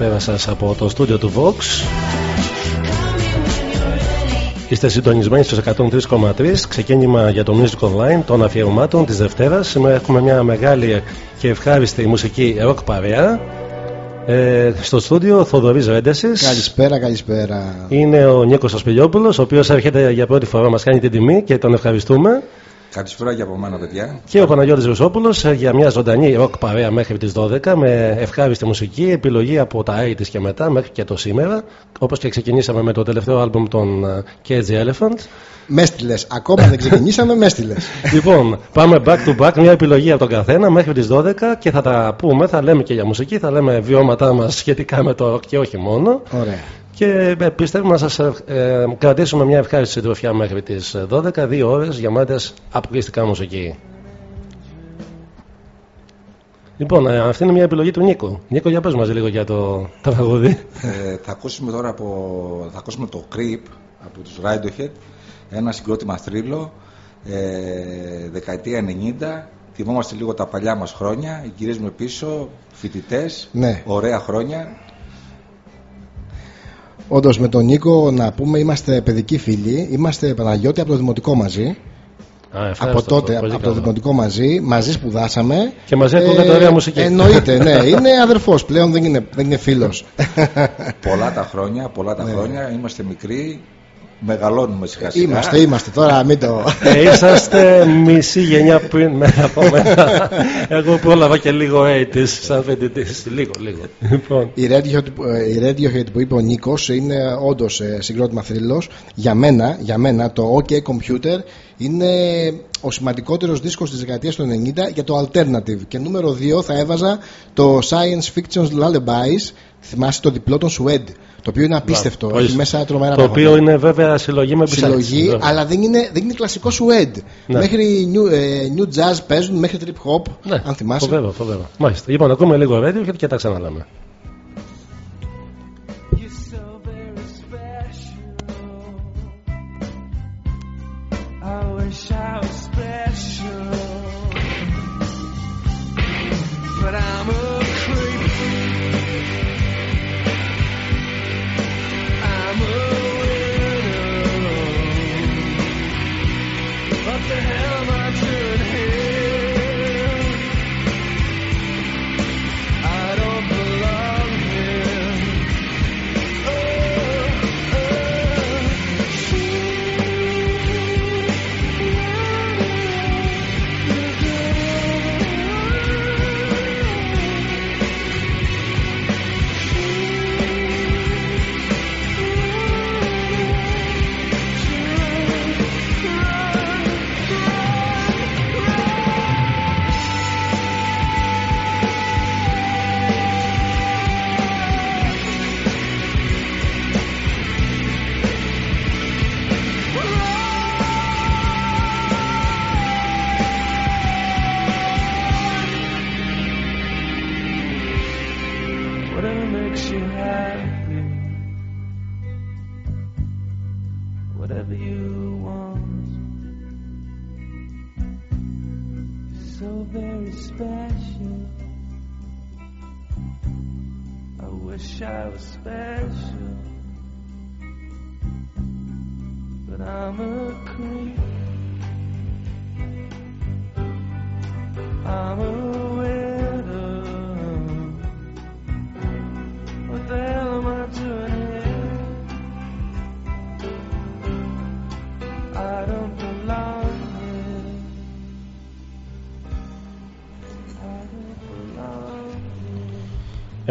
Καλησπέρα σας από το στούντιο του Vox. Call me when you're ready. Είστε συντονισμένοι στους 103,3 ξεκίνημα για το Music Online των αφιερωμάτων της Δευτέρας. Σήμερα έχουμε μια μεγάλη και ευχάριστη μουσική rock παρέα. Ε, στο στούντιο Θοδωρής Ρέντεσης. Καλησπέρα, καλησπέρα. Είναι ο Νίκος Ασπιλιόπουλος, ο οποίος έρχεται για πρώτη φορά, μας κάνει την τιμή και τον ευχαριστούμε. Καλησπέρα και από μένα, παιδιά. Και ο Παναγιώτης Ρουσόπουλος ε, για μια ζωντανή rock παρέα μέχρι τις 12 με ευχάριστη μουσική, επιλογή από τα 80's και μετά μέχρι και το σήμερα. Όπως και ξεκινήσαμε με το τελευταίο άλμπουμ των ε, Cage Elephant. Μέστιλε. Ακόμα δεν ξεκινήσαμε, μέστιλε. λοιπόν, πάμε back to back, μια επιλογή από τον καθένα μέχρι τις 12 και θα τα πούμε, θα λέμε και για μουσική, θα λέμε βιώματά μας σχετικά με το rock και όχι μόνο. Ωραία. Και ε, πιστεύουμε να σας ε, ε, κρατήσουμε μια ευχάριστη συντροφιά μέχρι τις 12, δύο ώρες γεμάτες αποκλειστικά μουσική. Λοιπόν, ε, αυτή είναι μια επιλογή του Νίκο. Νίκο, για πες μας λίγο για το τραγούδι. Ε, θα ακούσουμε τώρα από, θα ακούσουμε το Creep από τους Radiohead, ένα συγκρότημα θρύλο, ε, δεκαετία 90. Θυμόμαστε λίγο τα παλιά μας χρόνια, γυρίζουμε πίσω, φοιτητές, Ναι. ωραία χρόνια. Όντως με τον Νίκο να πούμε είμαστε παιδικοί φίλοι. Είμαστε Παναγιώτη από το δημοτικό μαζί. Α, ευχαριστώ, από τότε, πολύ από το καλά. δημοτικό μαζί. Μαζί σπουδάσαμε. Και μαζί ακούγεται ωραία μουσική. Εννοείται, ναι. Είναι αδερφός πλέον, δεν είναι, δεν είναι φίλος. πολλά τα χρόνια, πολλά τα χρόνια, είμαστε μικροί, μεγαλώνουμε σιγά σιγά. Ναι. είμαστε, είμαστε. Τώρα μην το. Ε, είσαστε μισή γενιά πριν με από μένα. Εγώ πρόλαβα και λίγο 80's σαν φοιτητής. Λίγο, λίγο. Λοιπόν, Η Radiohead, που- ε, η Radiohead που είπε ο Νίκος είναι όντως συγκρότημα θρύλος. Για μένα, για μένα το OK Computer είναι ο σημαντικότερος δίσκος της δεκαετίας του 90 για το Alternative. Και νούμερο 2 θα έβαζα το Science Fiction's Lullabies Θυμάσαι το διπλό των Σουέντ, το οποίο είναι απίστευτο. Πολύ- Έχει μέσα τρομερά Το οποίο πράγματα. είναι βέβαια συλλογή με συλλογή, επισάλτηση. αλλά δεν είναι, δεν είναι κλασικό Σουέντ. Ναι. Μέχρι new, ε, new jazz παίζουν, μέχρι trip hop, Ναι, αν θυμάσαι. Φοβερό, φοβερό. Μάλιστα. Λοιπόν, ακούμε λίγο radio και τα ξαναλάμε.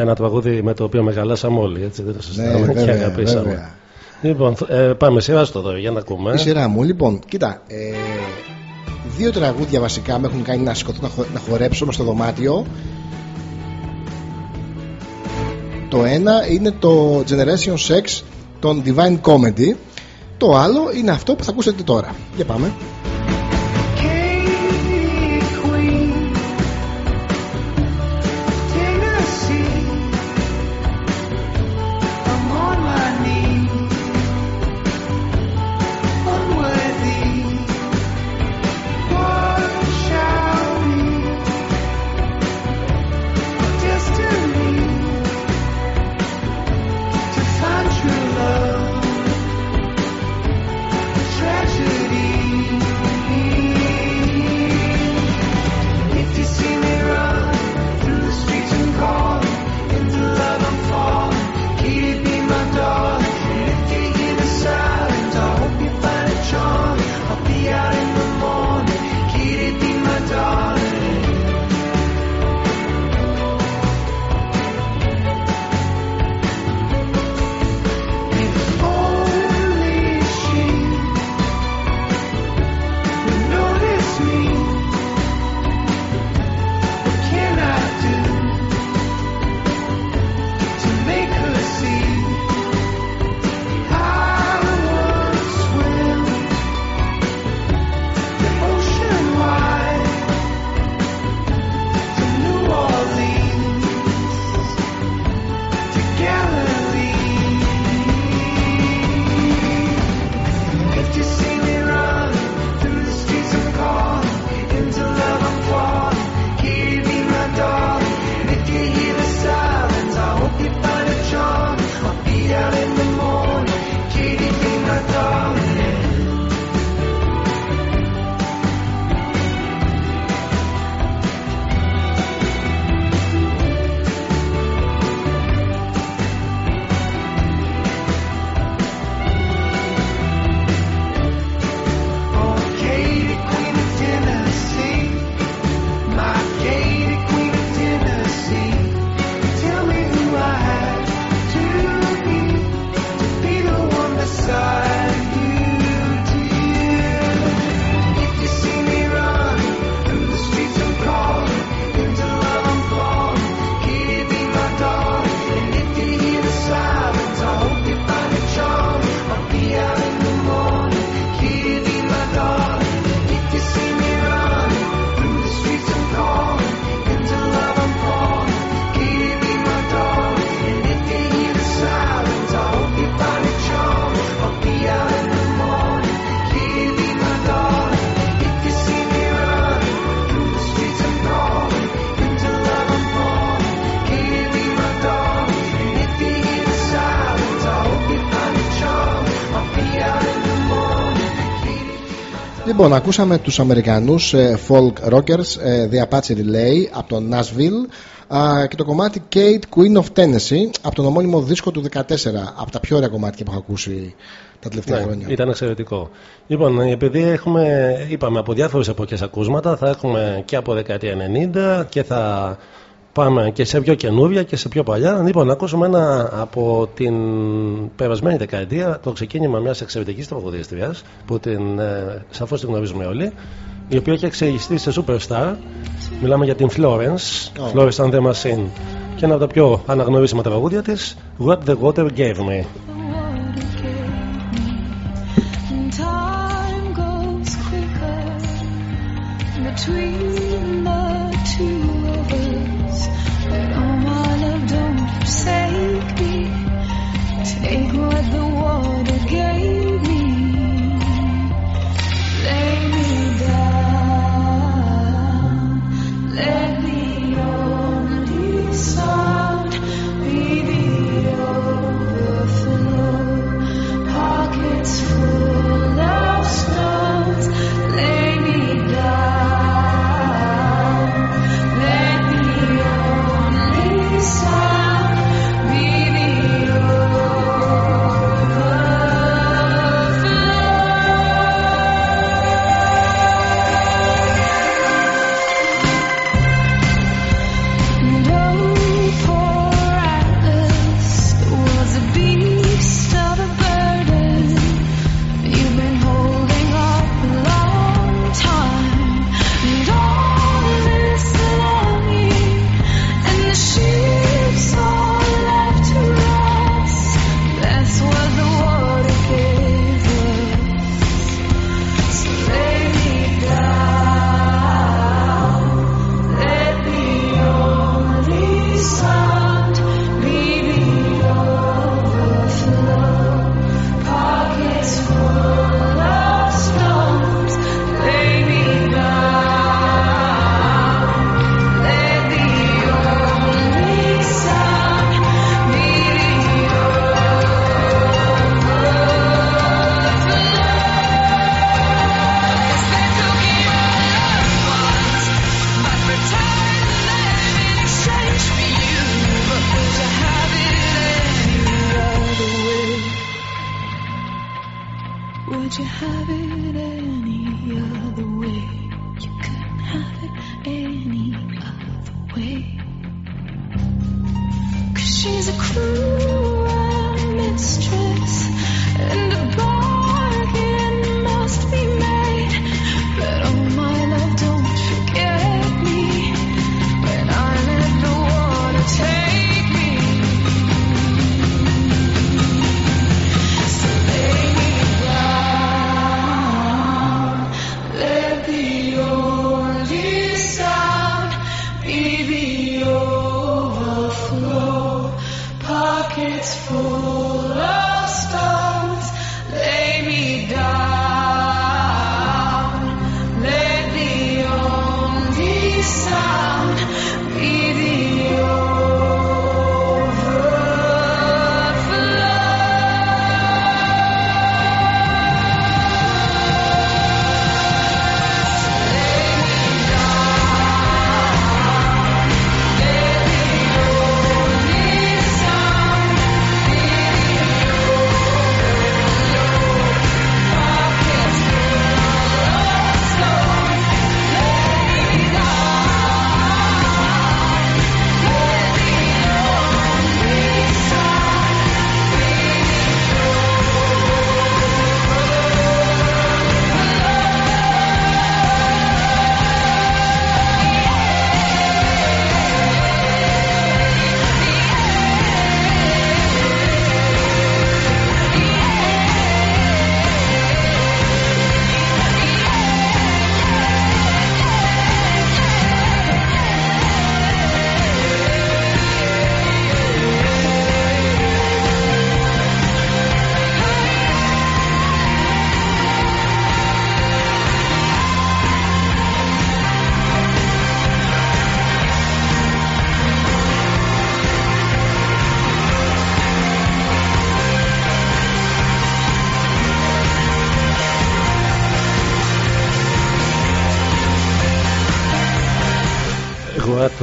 Ένα τραγούδι με το οποίο μεγαλώσαμε όλοι, έτσι δεν το Ναι, συζητάμε και βέβαια, αγαπήσαμε. βέβαια. Λοιπόν, ε, πάμε σειρά στο εδώ για να ακούμε. Η σειρά μου, λοιπόν, κοίτα. Ε, δύο τραγούδια βασικά με έχουν κάνει να σηκωθώ να, χο- να χορέψω μες στο δωμάτιο. Το ένα είναι το Generation Sex των Divine Comedy. Το άλλο είναι αυτό που θα ακούσετε τώρα. Για πάμε. Λοιπόν, ακούσαμε τους Αμερικανούς ε, folk rockers ε, The Apache Relay από το Nashville α, και το κομμάτι Kate Queen of Tennessee από τον ομώνυμο δίσκο του 14 από τα πιο ωραία κομμάτια που έχω ακούσει τα τελευταία Ναι, χρόνια. ήταν εξαιρετικό. Λοιπόν, επειδή έχουμε, είπαμε από διάφορες εποχές ακούσματα, θα έχουμε και από δεκαετία 90 και θα πάμε και σε πιο καινούρια και σε πιο παλιά. Λοιπόν, να ακούσουμε ένα από την περασμένη δεκαετία, το ξεκίνημα μιας εξαιρετικής τραγουδίστριας, που την, ε, σαφώς την γνωρίζουμε όλοι, η οποία έχει εξελιχθεί σε superstar. Μιλάμε για την Florence, Oh. Florence and the Machine. Και ένα από τα πιο αναγνωρίσιμα τραγούδια της, What the Water Gave Me. And time goes quicker between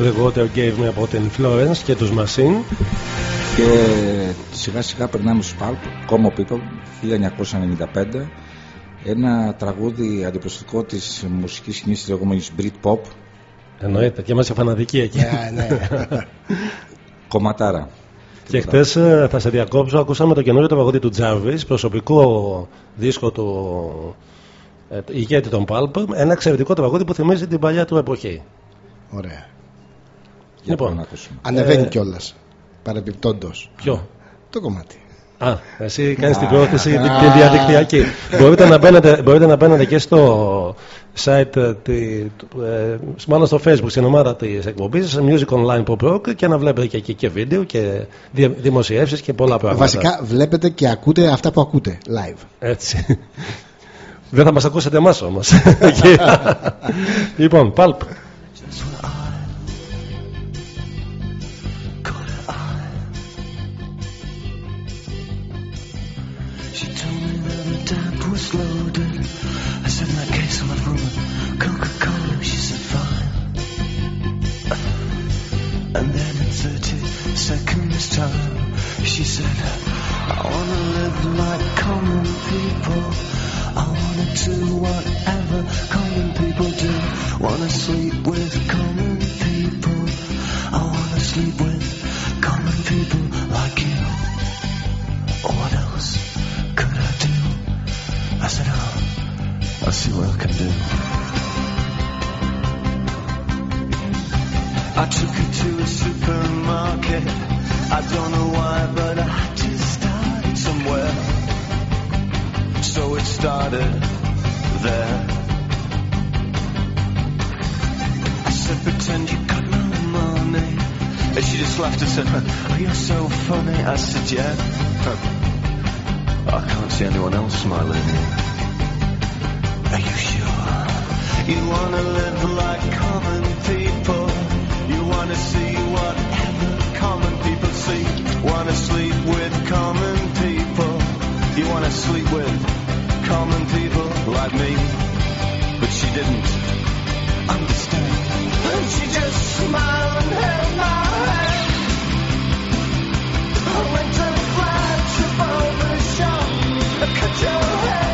the Water Gave Me από την Florence και τους Machine. Και σιγά σιγά περνάμε στους Pulp, Como People, 1995. Ένα τραγούδι αντιπροσωπικό της μουσικής σκηνής της λεγόμενης Britpop, Εννοείται και είμαστε φανατικοί εκεί. Ε, ναι. κομματάρα. Και χθε θα σε διακόψω, ακούσαμε το καινούριο τραγούδι του Jarvis, προσωπικό δίσκο του ε, ηγέτη των Pulp. Ένα εξαιρετικό τραγούδι που θυμίζει την παλιά του εποχή. Ωραία. Για Λοιπόν. πάμε να ακούσουμε. Ανεβαίνει Ε, κιόλας. Παρεμπιπτόντως. Ποιο; Το κομμάτι. Α, εσύ κάνεις την πρόθεση την την διαδικτυακή. μπορείτε, να μπαίνετε, μπορείτε να μπαίνετε και στο site, ε, τη, του- ε, μάλλον στο facebook, στην ομάδα της εκπομπής Music Online Pop Rock και να βλέπετε και εκεί και βίντεο και δι- δημοσιεύσεις και πολλά πράγματα. Βασικά βλέπετε και ακούτε αυτά που ακούτε live. Έτσι. Δεν θα μας ακούσετε εμάς όμως. Εκεί. λοιπόν, Pulp. Coca-Cola. She said, fine. And then in 30 seconds time, she said, I wanna live like common people. I wanna do whatever common people do. Wanna sleep with common people. I wanna sleep with common people like you. What else could I do? I said, oh, I'll see what I can do. I took her to a supermarket. I don't know why, but I had to start somewhere. So it started there. I said, pretend you got no money. And she just laughed and said, oh, you're so funny. I said, yeah. I can't see anyone else smiling. Are you sure? You wanna live like common people. Wanna see whatever common people see. Wanna sleep with common people. You wanna sleep with common people like me. But she didn't understand. And she just smiled and held my hand. I went to the flagship barber shop. Cut your hair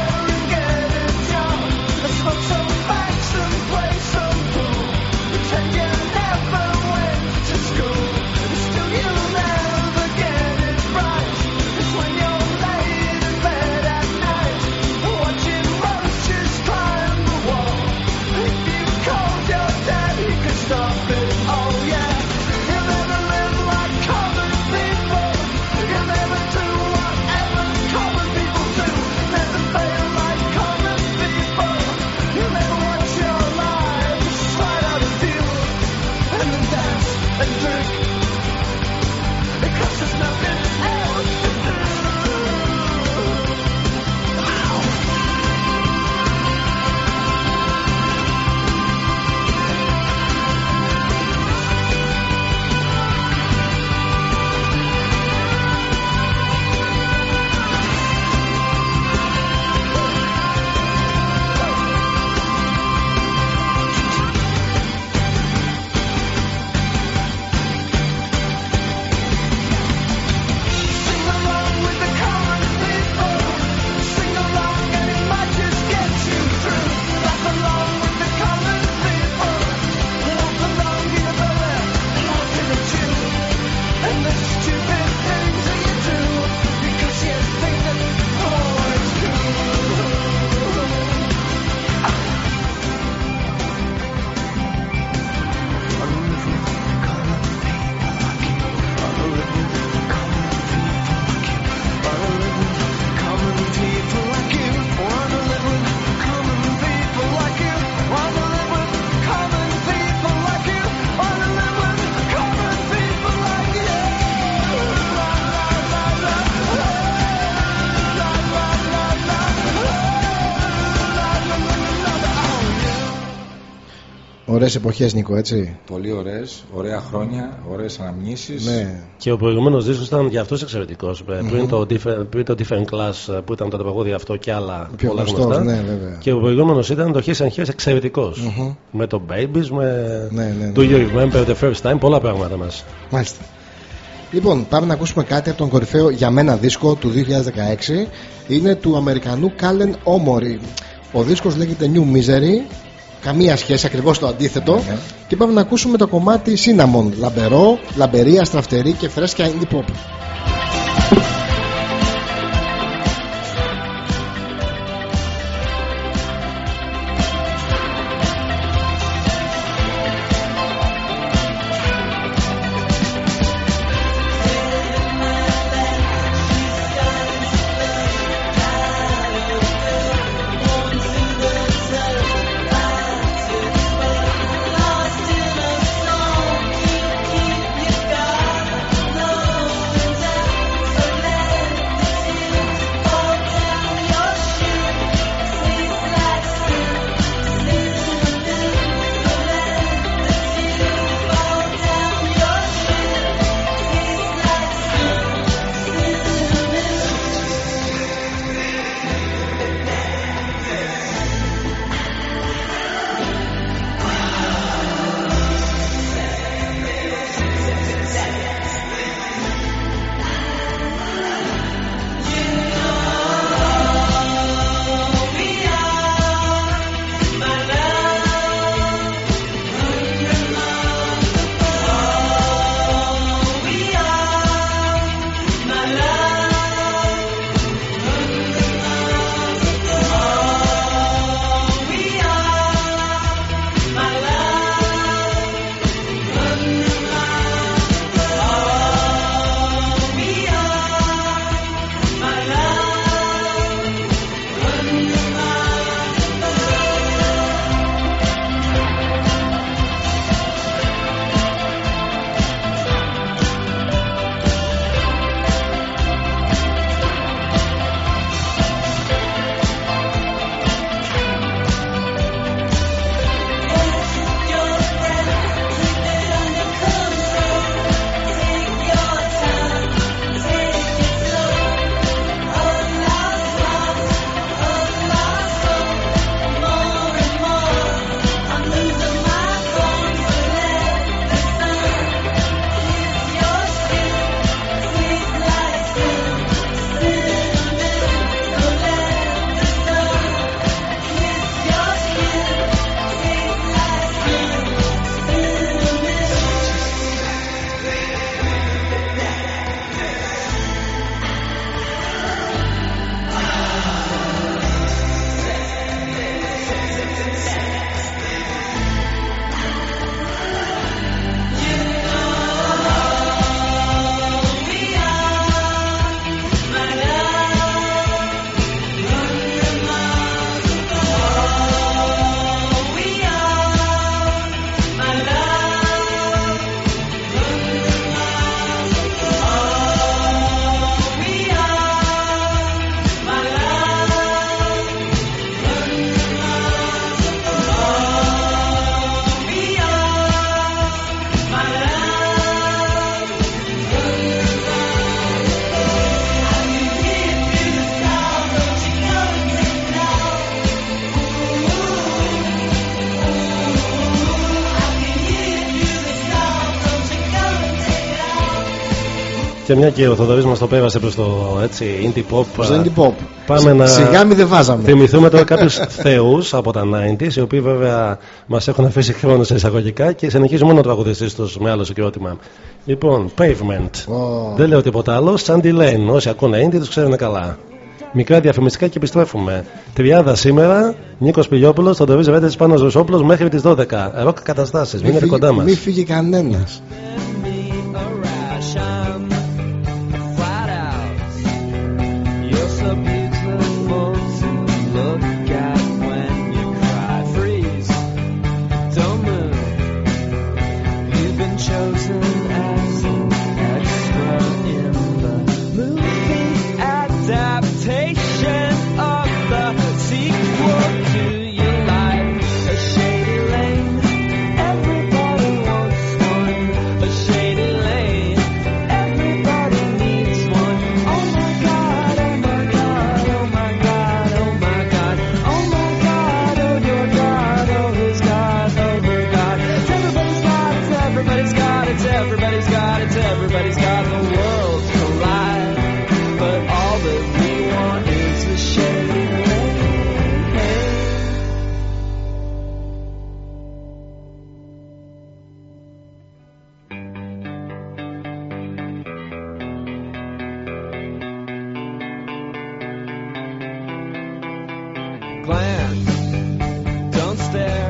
εποχές, Νίκο, έτσι. Πολύ ωραίες, ωραία χρόνια, ωραίες αναμνήσεις. Ναι. Και ο προηγούμενος δίσκος ήταν για αυτούς εξαιρετικός. Πριν, το different- πριν το Different Class ε, που ήταν το τραγούδι αυτό και άλλα Πιο πολλά γνωστός, γνωστά. ναι, βέβαια. Και ο προηγούμενος ήταν το His and Hers εξαιρετικός. Με το Babies, με Ναι, ναι, ναι. Do You Remember the First Time, πολλά πράγματα μας. Μάλιστα. Λοιπόν, πάμε να ακούσουμε κάτι από τον κορυφαίο για μένα δίσκο του 2016. Είναι του Αμερικανού Κάλεν Όμορι. Ο δίσκος λέγεται New Misery. Καμία σχέση, ακριβώς το αντίθετο. Ναι. Και πάμε να ακούσουμε το κομμάτι Cinnamon. Λαμπερό, λαμπερή, αστραφτερή και φρέσκια indie pop. Και μια και ο Θοδωρής μας το πέρασε προς το έτσι indie pop. Προς το indie pop. Πάμε να Σιγά μη δεν βάζαμε. θυμηθούμε τώρα κάποιους θεούς από τα 90s οι οποίοι βέβαια μας έχουν αφήσει χρόνο σε εισαγωγικά και συνεχίζουν μόνο ο τραγουδιστής τους με άλλο συγκρότημα. Λοιπόν, Pavement. Ω, Δεν λέω τίποτα άλλο. Sandy Lane. Όσοι ακούνε indie τους ξέρουν καλά. Μικρά διαφημιστικά και επιστρέφουμε. Τριάδα σήμερα, Νίκος Πιλιόπουλος, Θοδωρής Ρέντες, Πάνος Ρωσόπουλος μέχρι τις 12. Ροκ καταστάσεις. Μείνετε φύγει- κοντά μας. Μη φύγει κανένας. Glance. Don't stare.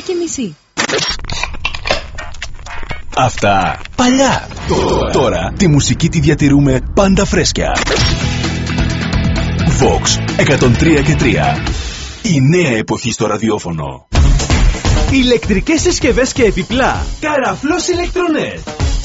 Και μισή. Αυτά παλιά. Τώρα τη μουσική τη διατηρούμε πάντα φρέσκια. Vox 103 και 3. Η νέα εποχή στο ραδιόφωνο. Ηλεκτρικές συσκευές και επιπλά. Καραφλός ηλεκτρονέτ.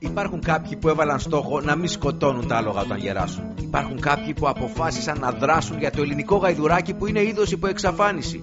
Υπάρχουν κάποιοι που έβαλαν στόχο να μην σκοτώνουν τα άλογα όταν γεράσουν. Υπάρχουν κάποιοι που αποφάσισαν να δράσουν για το ελληνικό γαϊδουράκι που είναι είδος υπό εξαφάνιση.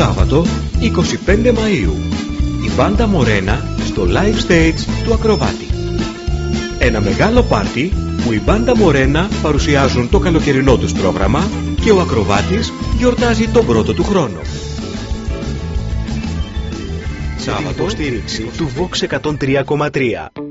Σάββατο 25 Μαΐου η μπάντα Μορένα στο live stage του Ακροβάτη. Ένα μεγάλο πάρτι που η μπάντα Μορένα παρουσιάζουν το καλοκαιρινό τους πρόγραμμα και ο Ακροβάτης γιορτάζει τον πρώτο του χρόνο. Σάββατο στήριξη του Vox 103,3.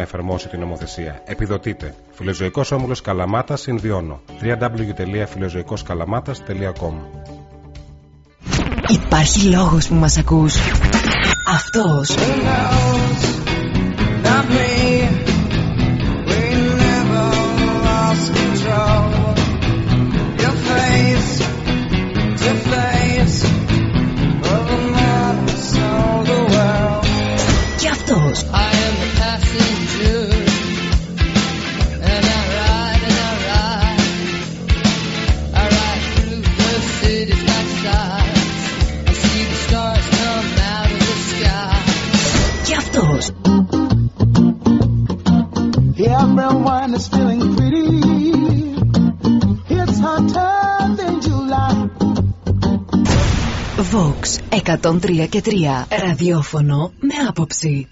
να εφαρμόσει την νομοθεσία. Επιδοτείτε. Φιλοζωικός Όμιλος Καλαμάτας Συνδυώνω. www.φιλοζωικοσκαλαμάτα.com Υπάρχει λόγος που μας ακούς. Αυτός. Not me. We never lost control. Everyone is feeling pretty. It's hotter than July. Vox 103 και 3 ραδιόφωνο με άποψη.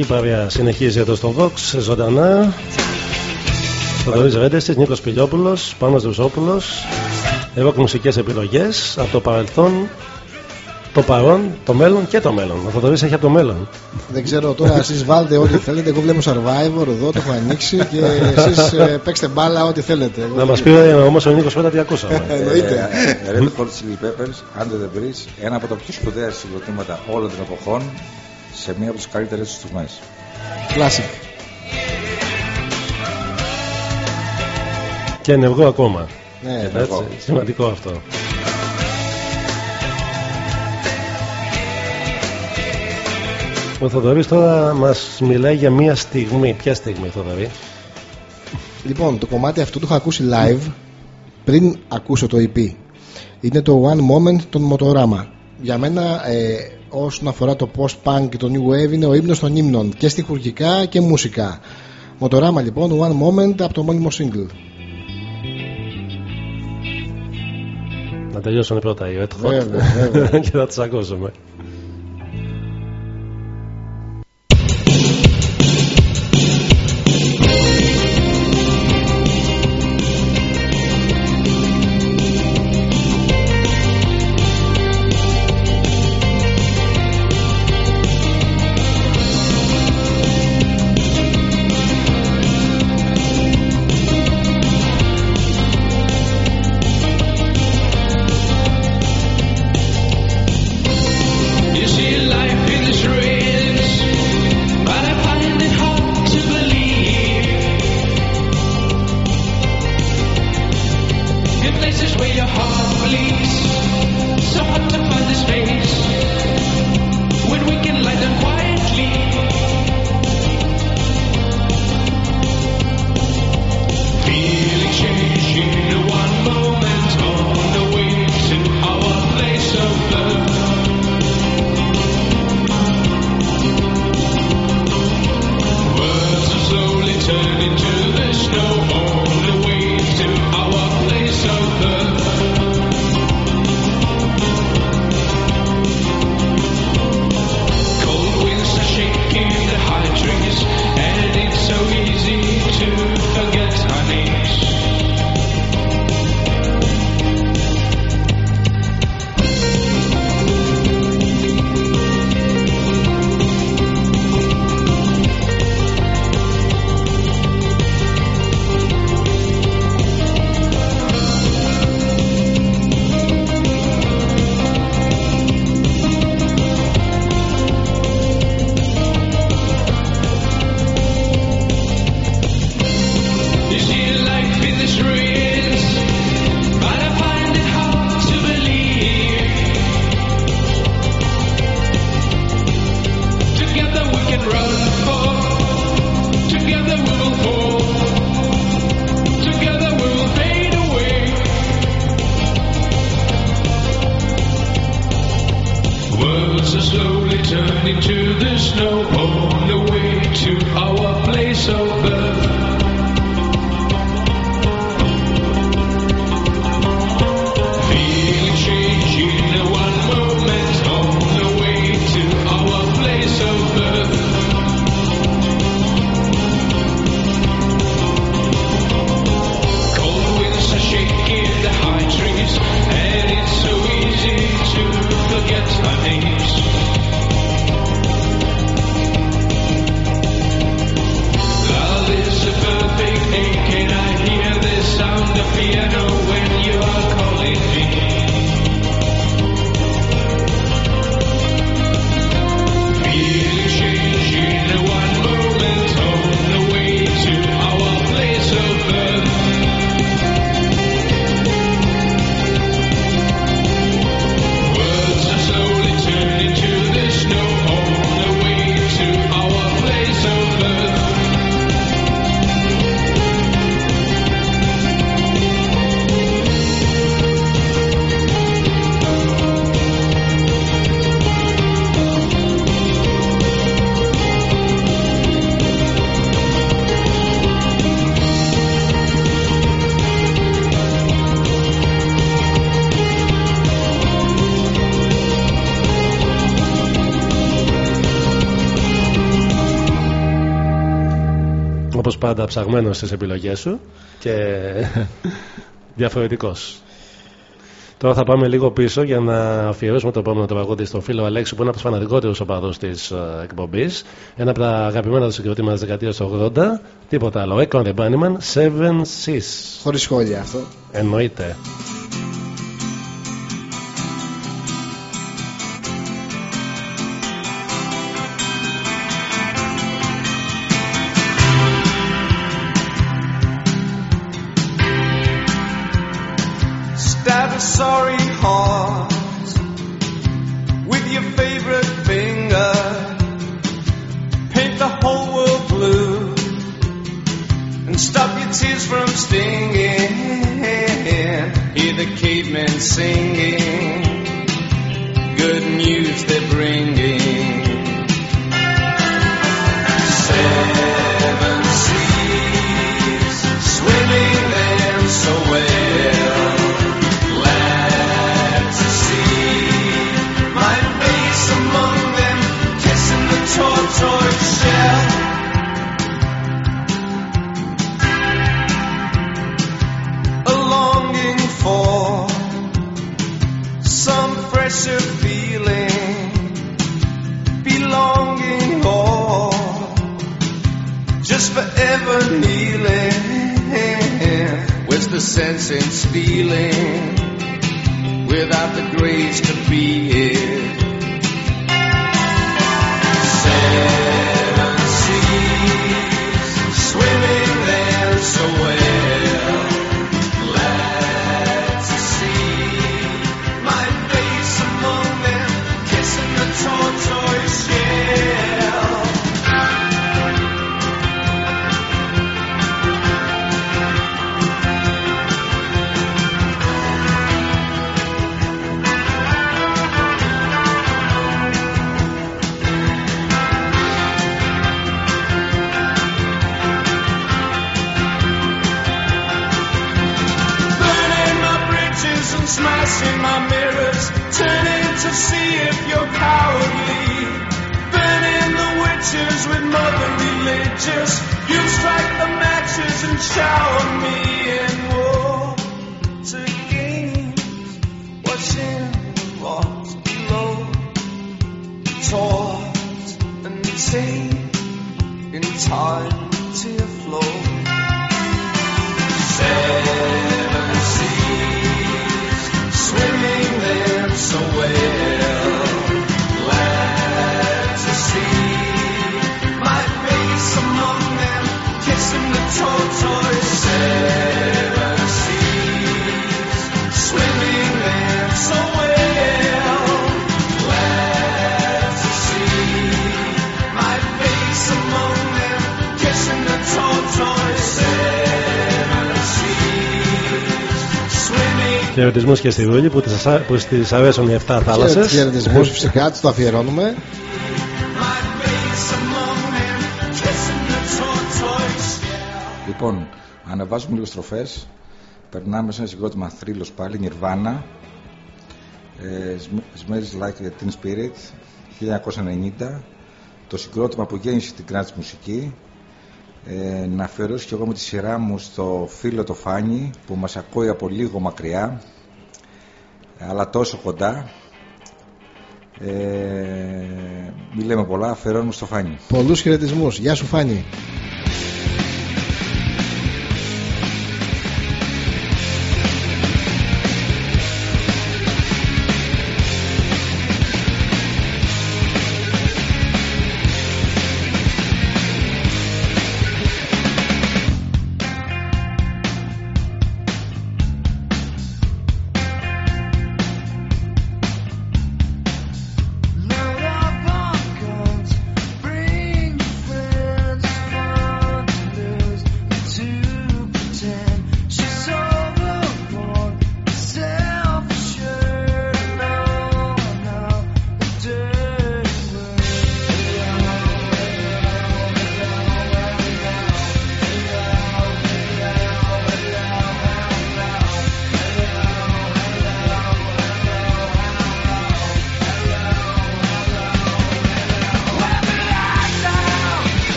Μουσική παρέα συνεχίζει εδώ στο Vox ζωντανά. Θοδωρής Ρέντεσης, Νίκος Πηλιόπουλος, Πάνος Ρουσόπουλος. Εγώ μουσικές επιλογές από το παρελθόν, το παρόν, το μέλλον και το μέλλον. Ο Θοδωρής έχει από το μέλλον. Δεν ξέρω τώρα, εσείς βάλτε ό,τι θέλετε. Εγώ βλέπω survivor εδώ, το έχω ανοίξει και εσείς παίξτε μπάλα ό,τι θέλετε. Εγώ Να μας δεν- πει όμως ο Νίκος πρώτα τι ακούσαμε. Εννοείται. Ε, Red Hot Chili Peppers, Under the Bridge, ένα από τα πιο σπουδαία συγκροτήματα όλων των εποχών σε μία από τις καλύτερες τους στιγμές. Classic. Και ενεργό ακόμα. Ναι, Έτσι, ενεργό. σημαντικό αυτό. Ο Θοδωρής τώρα μας μιλάει για μία στιγμή. Ποια στιγμή, Θοδωρή; Λοιπόν, το κομμάτι αυτό το είχα ακούσει live πριν ακούσω το EP. Είναι το One Moment των Motorama. Για μένα, ε, όσον αφορά το post-punk και το new wave, είναι ο ύμνος των ύμνων και στιχουργικά και μουσικά. Motorama λοιπόν, One Moment από το μόνιμο single. Να τελειώσουν πρώτα οι Red Hot Βέβαια, βέβαια. και θα τους ακούσουμε. Πάντα ψαγμένος στις επιλογές σου και διαφορετικός. Τώρα θα πάμε λίγο πίσω για να αφιερώσουμε το επόμενο τραγούδι στον φίλο Αλέξη που είναι από του φανατικότερου οπαδού τη εκπομπής. Ένα από τα αγαπημένα του συγκροτήματα της δεκαετίας του 80. Τίποτα άλλο. Echo and the Bunnymen, Seven Seas. Χωρίς σχόλια αυτό. Εννοείται. Sense in stealing without the grace to be here? Χαιρετισμούς και στη Βούλη που τις, που τις αρέσουν οι 7 θάλασσες. Χαιρετισμού φυσικά, τους το αφιερώνουμε. Λοιπόν, ανεβάζουμε λίγο στροφές. Περνάμε σε ένα συγκρότημα θρύλος πάλι, Nirvana. Ε, Sm- Smells Like a Teen Spirit 1990. Το συγκρότημα που γέννησε την κράτη μουσικής. Ε, να αφιερώσω και εγώ με τη σειρά μου στο φίλο το Φάνη που μας ακούει από λίγο μακριά αλλά τόσο κοντά ε, μην λέμε πολλά αφιερώνουμε στο Φάνη Πολλούς χαιρετισμούς. Γεια σου, Φάνη.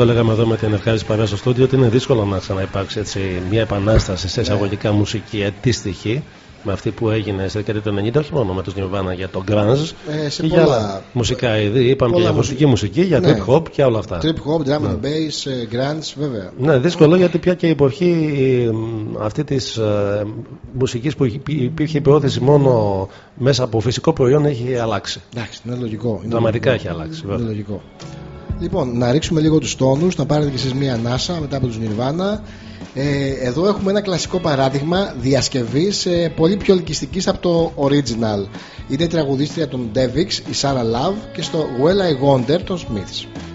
Αυτό λέγαμε εδώ με την ευχάριστη παρέα στο στούντιο ότι είναι δύσκολο να ξαναυπάρξει έτσι μια επανάσταση σε εισαγωγικά μουσική αντίστοιχη με αυτή που έγινε στη δεκαετία του 90, όχι μόνο με τους Nirvana για το grunge, Ε, σε και για πολλά- άλλα μουσικά είδη. Είπαμε και πολλά για μουσική μουσική, για Ναι. trip hop και όλα αυτά. Trip hop, drum Ναι. and bass, ε, grunge, βέβαια. Ναι, δύσκολο γιατί πια και η εποχή ε, μ, αυτή της ε, μουσικής που υπή- υπήρχε η προώθηση μόνο μέσα από φυσικό προϊόν έχει αλλάξει. Εντάξει, είναι λογικό. Είναι Δραματικά λογικό. έχει αλλάξει, Είναι βέβαια. λογικό. Λοιπόν, να ρίξουμε λίγο τους τόνους, να πάρετε και εσείς μία ανάσα μετά από τους Nirvana. Ε, εδώ έχουμε ένα κλασικό παράδειγμα διασκευής ε, πολύ πιο ελκυστικής από το original. Είναι η τραγουδίστρια των Devix, η Sarah Love και στο Well I Wonder των Smiths.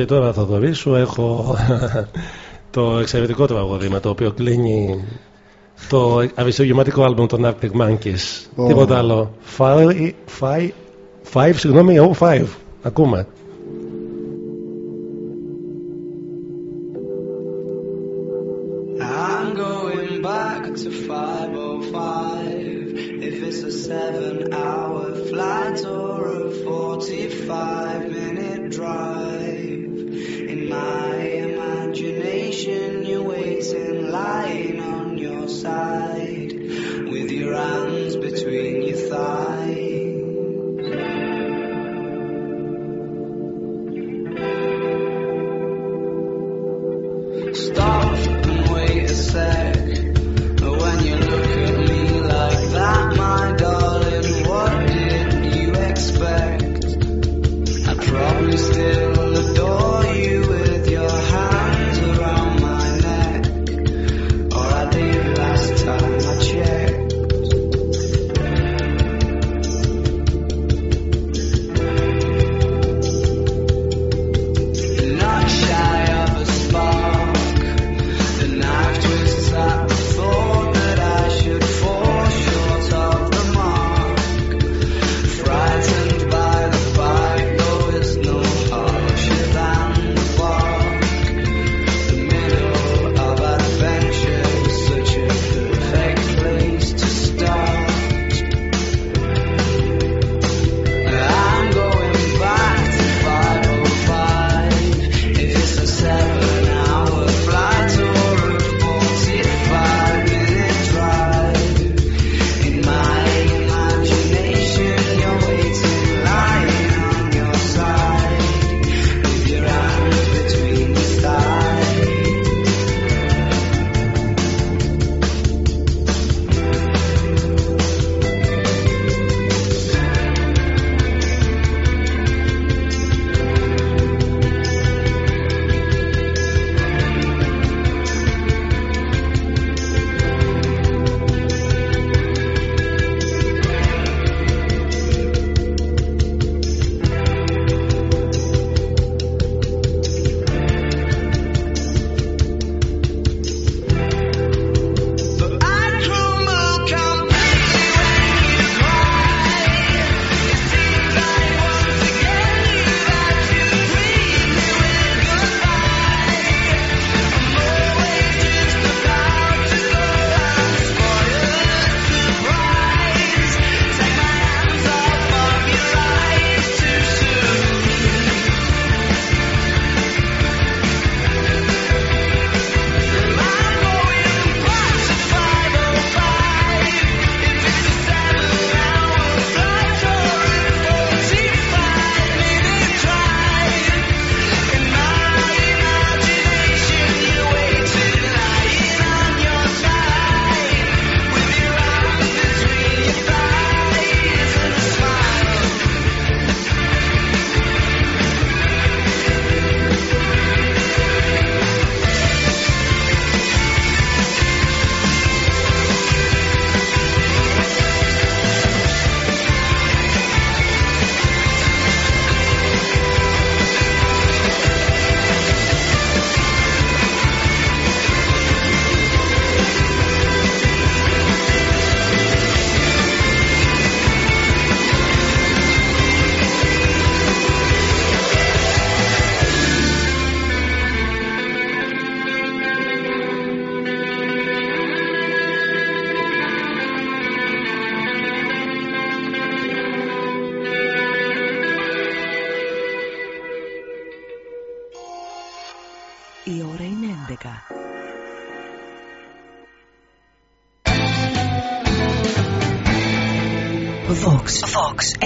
Και τώρα θα το σου έχω το εξαιρετικό τραγούδι με το οποίο κλείνει το αριστουργηματικό άλμπουμ των Arctic Monkeys. Ω. Τίποτα άλλο. Five, five, five, συγγνώμη, oh, five. Ακούμε.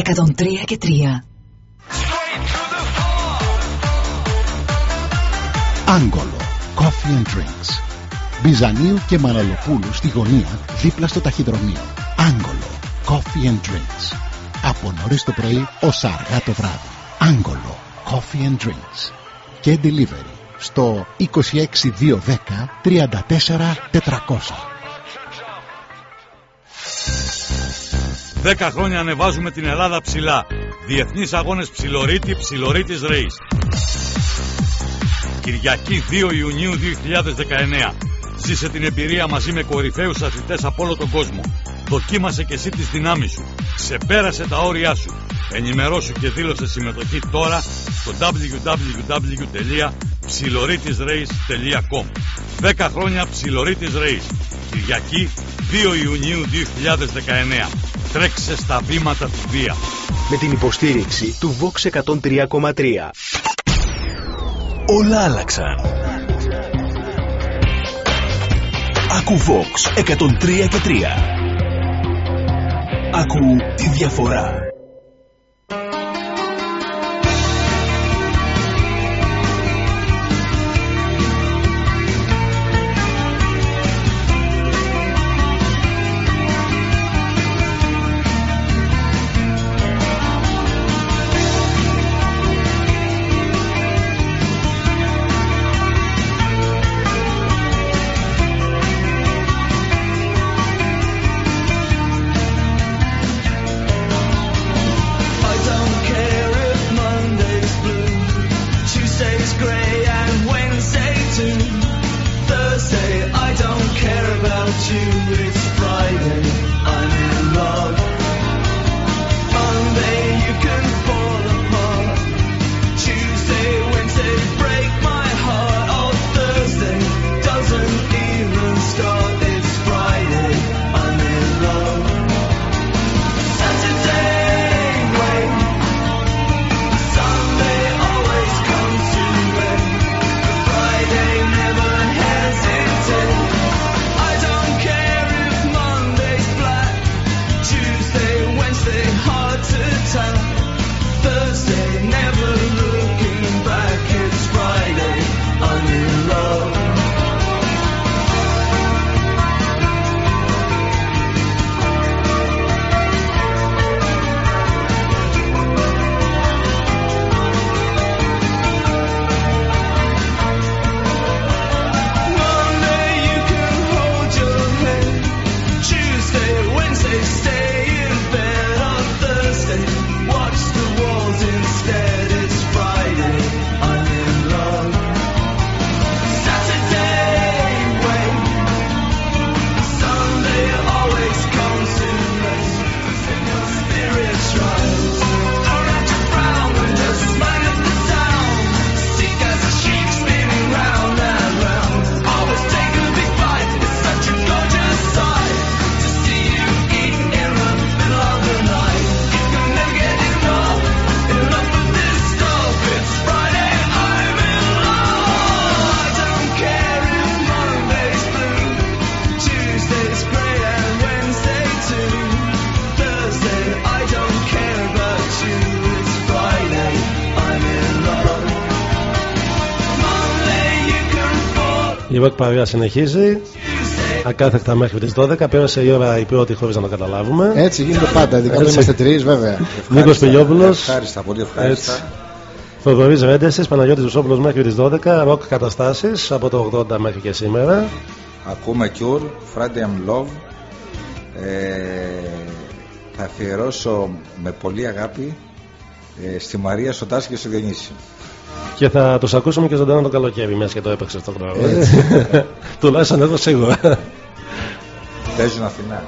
103 και 3. Άγγολο. Coffee and Drinks. Μπιζανίου και Μαναλοπούλου στη γωνία δίπλα στο ταχυδρομείο. Άγγολο. Coffee and Drinks. Από νωρίς το πρωί ως αργά το βράδυ. Άγγολο. Coffee and Drinks. Και delivery στο 26210 34 Δέκα χρόνια ανεβάζουμε την Ελλάδα ψηλά. Διεθνείς αγώνες ψιλορίτη, ψιλορίτης ρέις. Κυριακή 2 Ιουνίου 2019. Ζήσε την εμπειρία μαζί με κορυφαίους αθλητές από όλο τον κόσμο. Δοκίμασε και εσύ τις δυνάμεις σου. Ξεπέρασε τα όρια σου. Ενημερώσου και δήλωσε συμμετοχή τώρα στο www.ψιλορίτισrace.com 10 χρόνια Ψιλορίτης Race. Κυριακή 2 Ιουνίου 2019. Τρέξε στα βήματα του βίας. Με την υποστήριξη του Vox 103,3. Όλα άλλαξαν. Ακού Vox 103 και 3. Ακού τη διαφορά. Fall. Η rock παρέα συνεχίζει. Ακάθεκτα μέχρι τις 12. Πέρασε η ώρα η πρώτη χωρίς να το καταλάβουμε. Έτσι γίνεται πάντα, ειδικά όταν Έτσι. είμαστε τρεις, βέβαια. Νίκος Πιλιόπουλο. Ευχάριστα, πολύ ευχάριστα. Θοδωρής Ρέντεσης, Παναγιώτης Βουσόπουλο μέχρι τις 12. Ροκ καταστάσεις από το 80 μέχρι και σήμερα. Ακούμε Cure, Friday I'm Love. Ε, θα αφιερώσω με πολύ αγάπη ε, στη Μαρία, στο Τάση και στο Διονύση. Και θα τους ακούσουμε και ζωντανά το καλοκαίρι, μιας και το έπαιξε αυτό το τραγούδι. Έτσι. Τουλάχιστον εδώ σίγουρα. Παίζουν Αθηνά.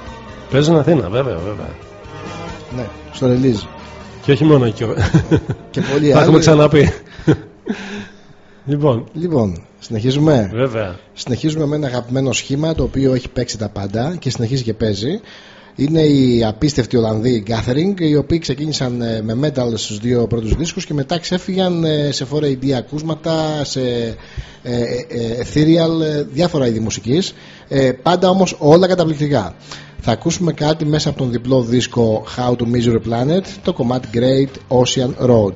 Παίζουν Αθήνα, βέβαια, βέβαια. Ναι, στο ρελίζ. Και όχι μόνο εκεί. Και πολλοί Θα έχουμε άλλοι. ξαναπεί. λοιπόν, Λοιπόν, συνεχίζουμε. βέβαια. Συνεχίζουμε με ένα αγαπημένο σχήμα το οποίο έχει παίξει τα πάντα και συνεχίζει και παίζει. Είναι οι απίστευτοι Ολλανδοί Gathering οι οποίοι ξεκίνησαν ε, με metal στους δύο πρώτους δίσκους και μετά ξέφυγαν ε, σε 4AD ακούσματα σε ε, ε, ethereal ε, διάφορα είδη μουσικής. Ε, πάντα όμως όλα καταπληκτικά. Θα ακούσουμε κάτι μέσα από τον διπλό δίσκο How to Measure a Planet το κομμάτι Great Ocean Road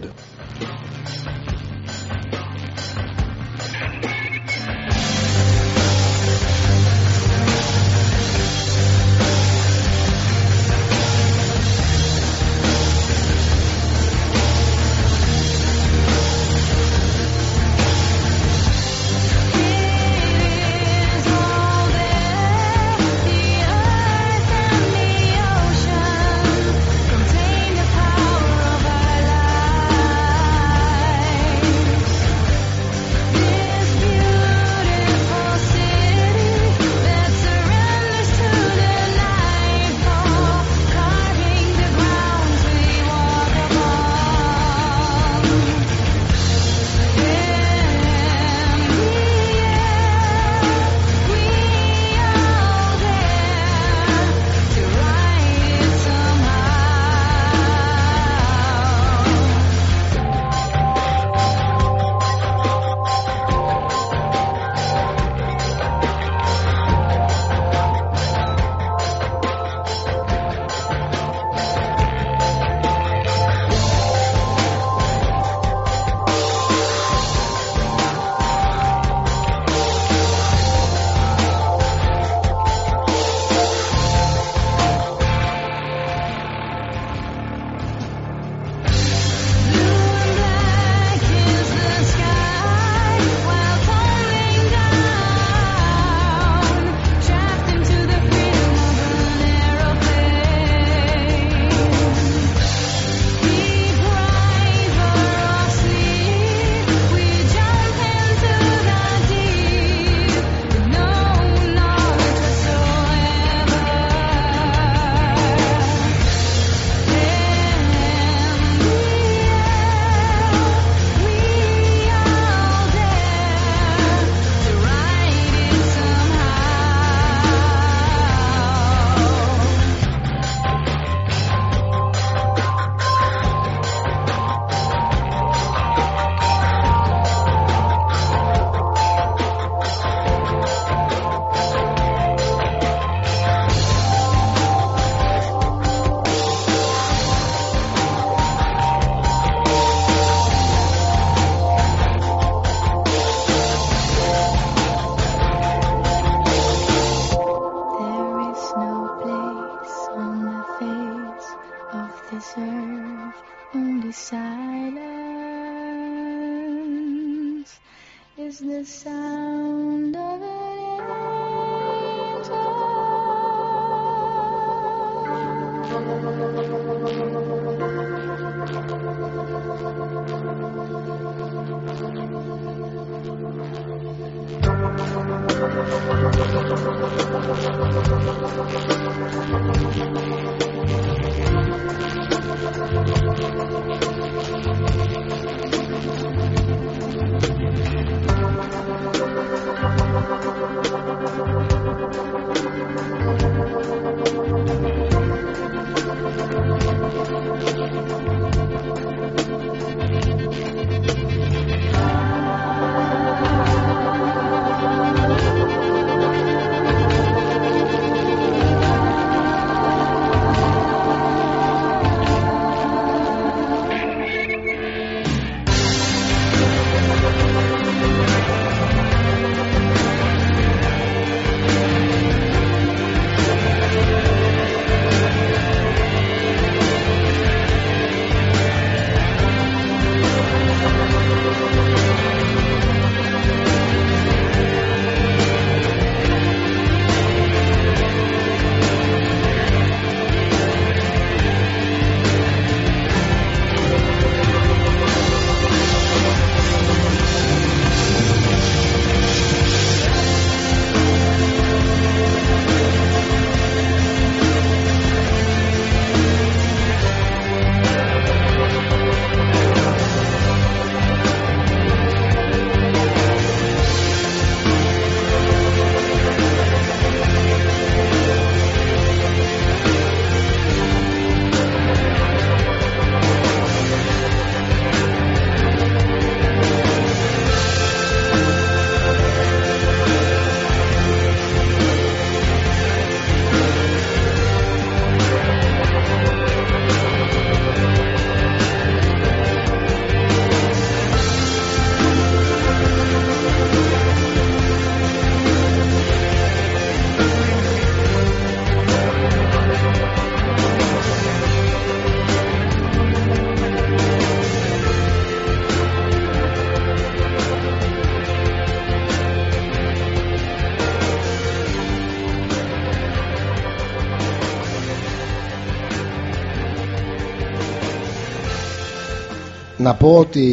Να πω ότι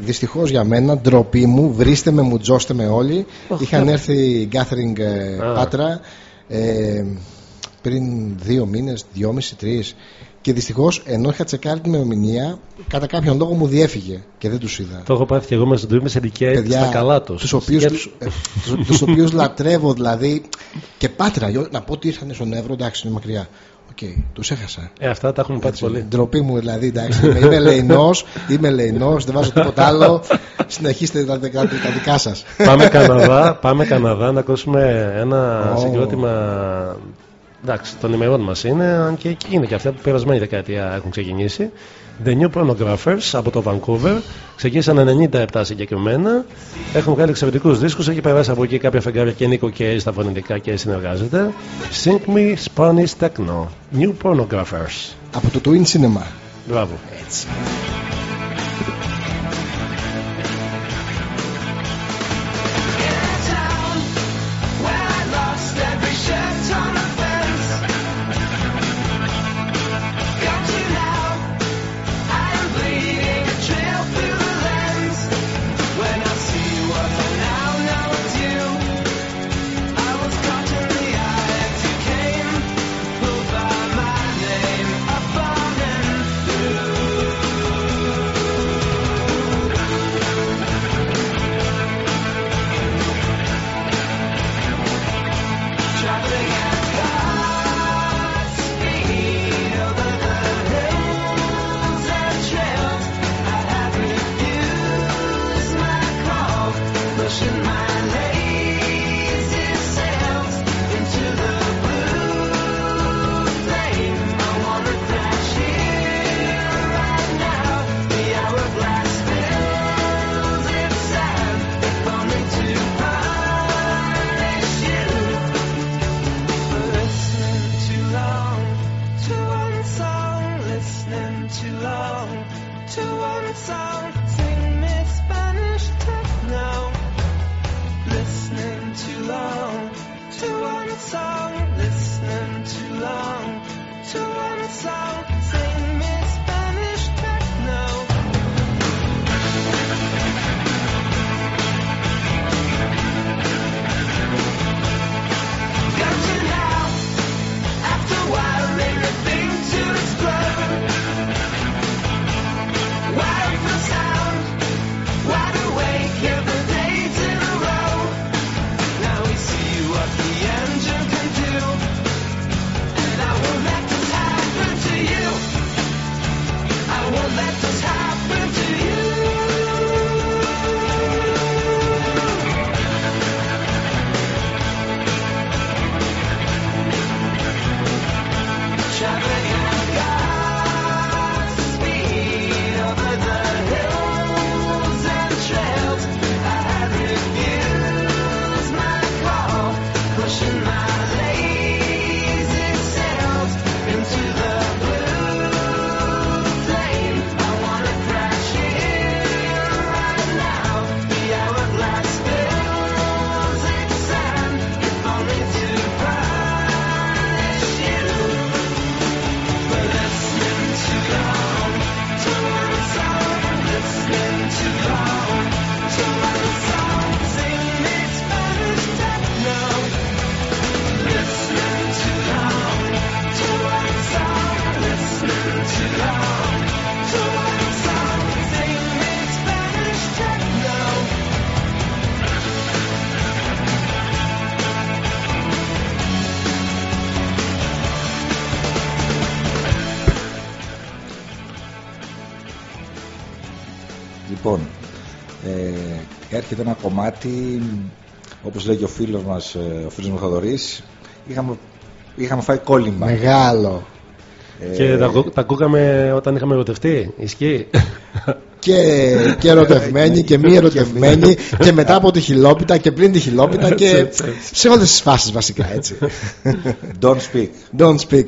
δυστυχώς για μένα, ντροπή μου, βρίστε με, μου τζώστε με όλοι. Αχ, Είχαν ναι. έρθει η Γκάθρινγκ ε, Α. Πάτρα ε, πριν δύο μήνες, δυόμιση, τρεις. Και δυστυχώς, ενώ είχα τσεκάρει την ημερομηνία, κατά κάποιον λόγο μου διέφυγε και δεν τους είδα. Το έχω πάθει και εγώ με στον σε ηλικία στα καλά τους. τους οποίους, ε, τους, τους οποίους λατρεύω δηλαδή και πάτρα γιο- να πω ότι ήρθαν στον Εύρο εντάξει είναι μακριά Οκ, τους έχασα Ε, αυτά τα έχουμε πάθει πολύ. Ντροπή μου δηλαδή, εντάξει. Είμαι, είμαι ελεεινός, είμαι ελεεινός, δεν βάζω τίποτα άλλο. Συνεχίστε τα, τα, τα δικά σας. πάμε Καναδά, πάμε Καναδά να ακούσουμε ένα Ω. συγκρότημα. Εντάξει, των ημερών μας είναι, αν και εκεί είναι και αυτά που περασμένη δεκαετία έχουν ξεκινήσει. The New Pornographers από το Vancouver. Ξεκίνησαν 97 συγκεκριμένα. Έχουν βγάλει εξαιρετικούς δίσκους. Έχει περάσει από εκεί κάποια φεγγάρια και Neko και στα φωνητικά και συνεργάζεται. Sing Me Spanish Techno. New Pornographers. Από το Twin Cinema. Μπράβο. Έτσι. Έρχεται ένα κομμάτι, όπως λέγει ο φίλος μας, ε, ο φίλος μου Θοδωρής, είχαμε, είχαμε φάει κόλλημα. Μεγάλο. Ε, Και τα, ακού- τα ακούγαμε όταν είχαμε ερωτευτεί. Ισχύει. Και, και ερωτευμένοι και μη ερωτευμένοι και μετά από τη χιλόπιτα και πριν τη χιλόπιτα και Έτσι, έτσι. σε όλες τις φάσεις βασικά έτσι. Don't speak. Don't speak.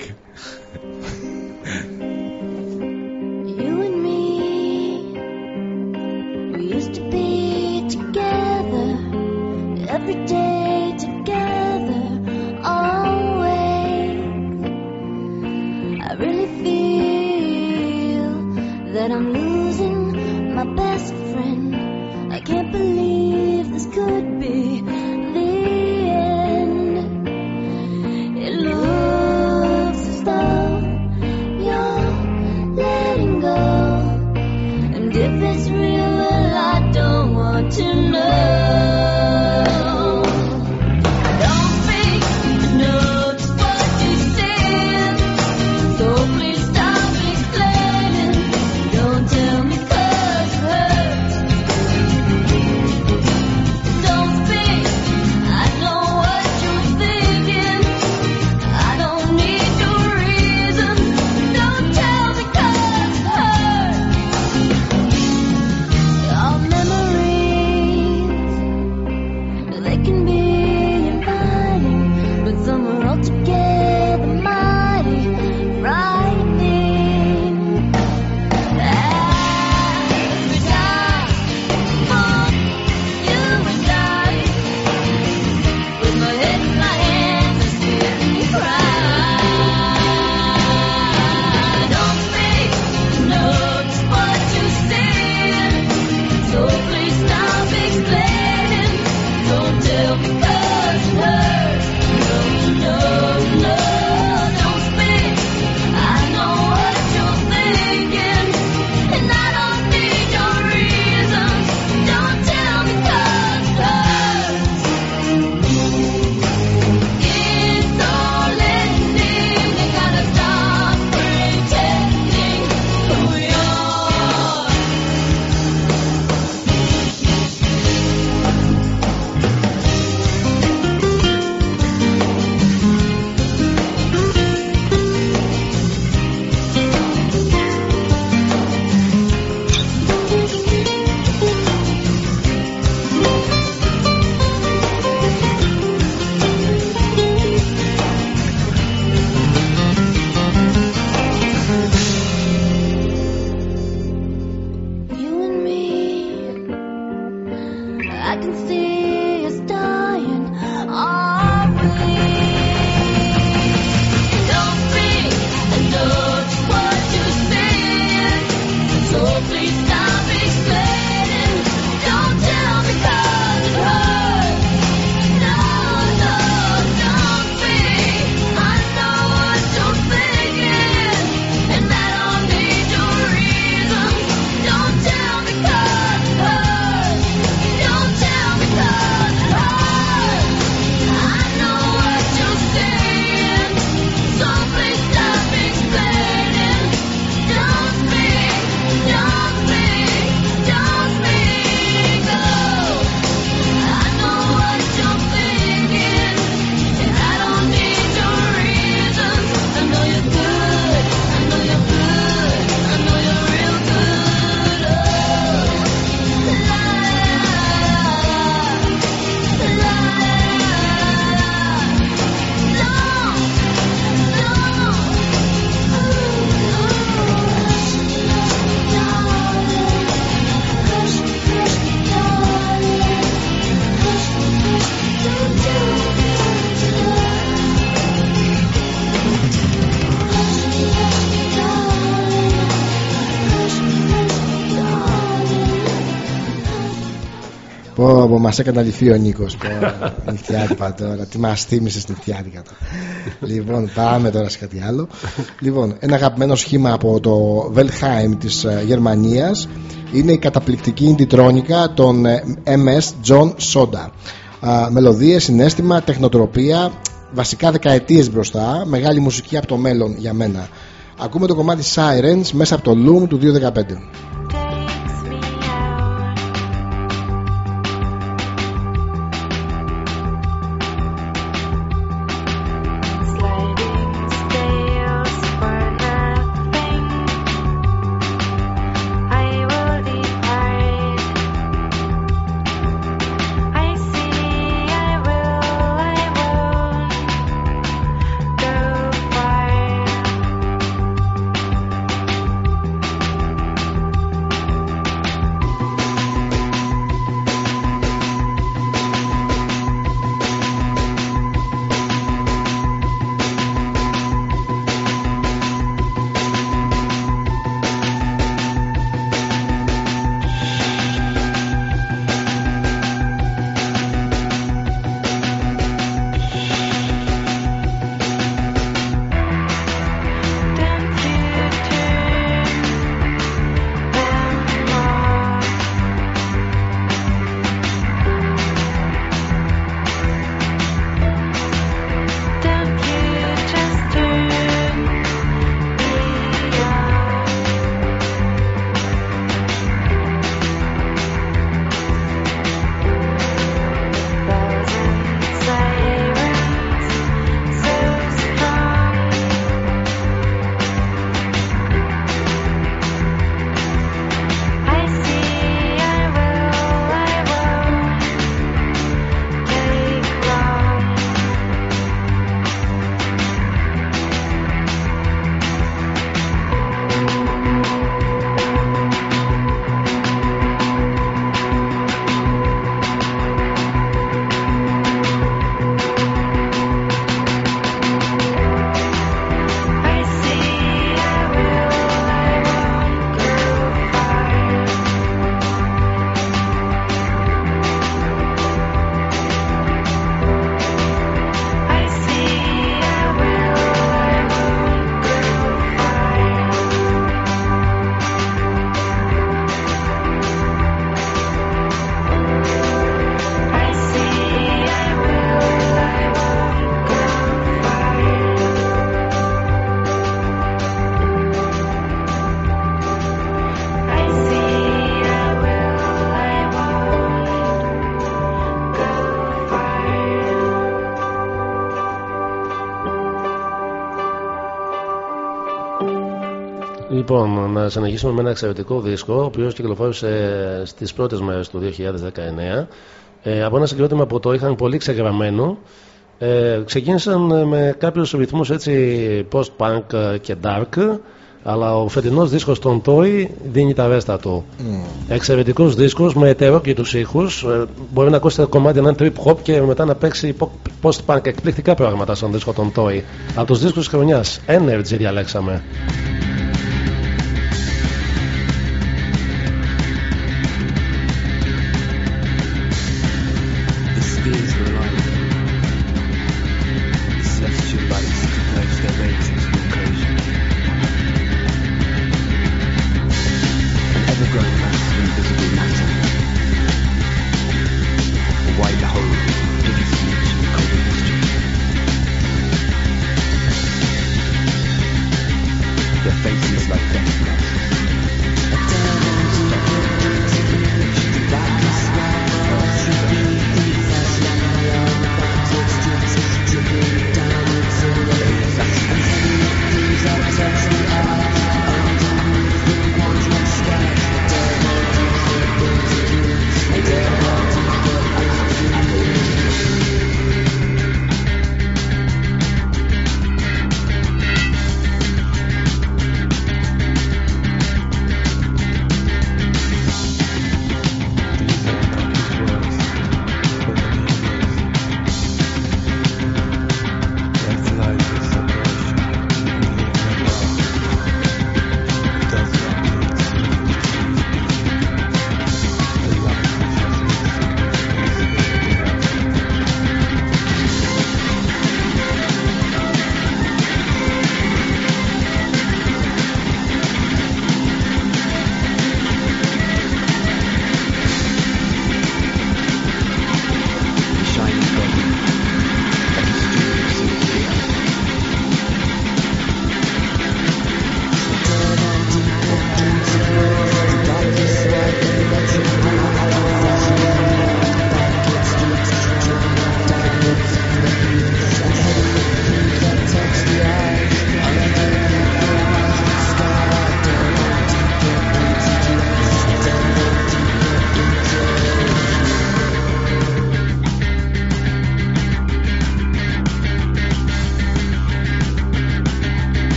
μας έκανε ο Νίκος τώρα, τώρα, τι μας θύμισε νυχτιάτικα λοιπόν, πάμε τώρα σε κάτι άλλο. λοιπόν, ένα αγαπημένο σχήμα από το Velheim της ε, Γερμανίας είναι η καταπληκτική ιντιτρόνικα των ε, MS John Soda. Μελωδίες, συνέστημα, τεχνοτροπία, βασικά δεκαετίες μπροστά, μεγάλη μουσική από το μέλλον για μένα. Ακούμε το κομμάτι Sirens μέσα από το Loom του 2015. Λοιπόν, να συνεχίσουμε με ένα εξαιρετικό δίσκο, ο οποίος κυκλοφόρησε στις πρώτες μέρες του 2019. Ε, από ένα συγκρότημα που το είχαν πολύ ξεγραμμένο. Ε, ξεκίνησαν με κάποιους ρυθμούς έτσι post-punk ε, και dark αλλά ο φετινός δίσκος των Toy δίνει τα ρέστα του. Mm. Εξαιρετικός δίσκος με ετερόκητους ήχους. Ε, μπορεί να ακούσετε κομμάτι έναν trip hop και μετά να παίξει po- post-punk εκπληκτικά πράγματα στον δίσκο των Toy. Από τους δίσκους της χρονιάς. Energy διαλέξαμε.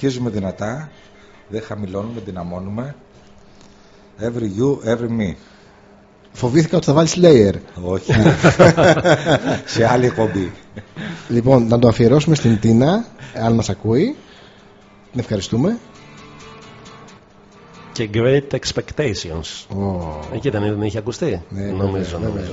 Συνεχίζουμε δυνατά. Δεν χαμηλώνουμε, δυναμώνουμε. Every you, every me. Φοβήθηκα ότι θα βάλεις layer. Όχι. Σε άλλη εκπομπή. Λοιπόν, να το αφιερώσουμε στην Τίνα, αν μας ακούει. Την ευχαριστούμε. Και Great Expectations. Oh. Εκεί δεν, δεν είχε ακουστεί. Ναι, νομίζω, βέβαια, νομίζω.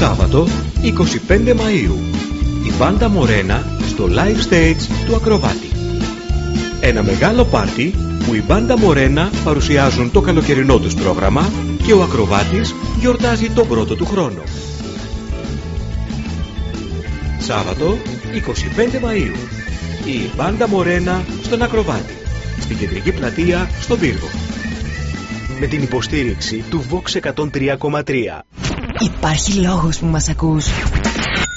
Σάββατο 25 Μαΐου η μπάντα Μορένα στο live stage του Ακροβάτη. Ένα μεγάλο πάρτι που η μπάντα Μορένα παρουσιάζουν το καλοκαιρινό τους πρόγραμμα και ο Ακροβάτης γιορτάζει τον πρώτο του χρόνο. Σάββατο 25 Μαΐου η μπάντα Μορένα στον Ακροβάτη στην κεντρική πλατεία στον Πύργο. Με την υποστήριξη του Vox 103,3. Υπάρχει λόγος που μας ακούς.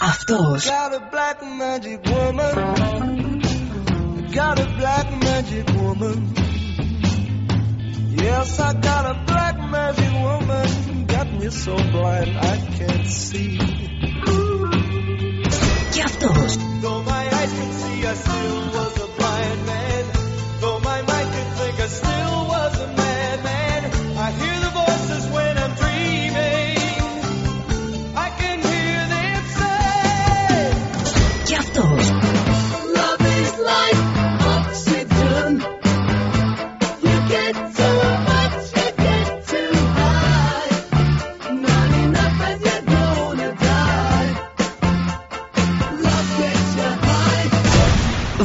Αυτός. Got a black magic woman. Got a black magic woman. Yes, I got a black magic woman. Got me so blind I can't see. Και αυτός. Though my eyes could see, I still was a blind man.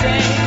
sing.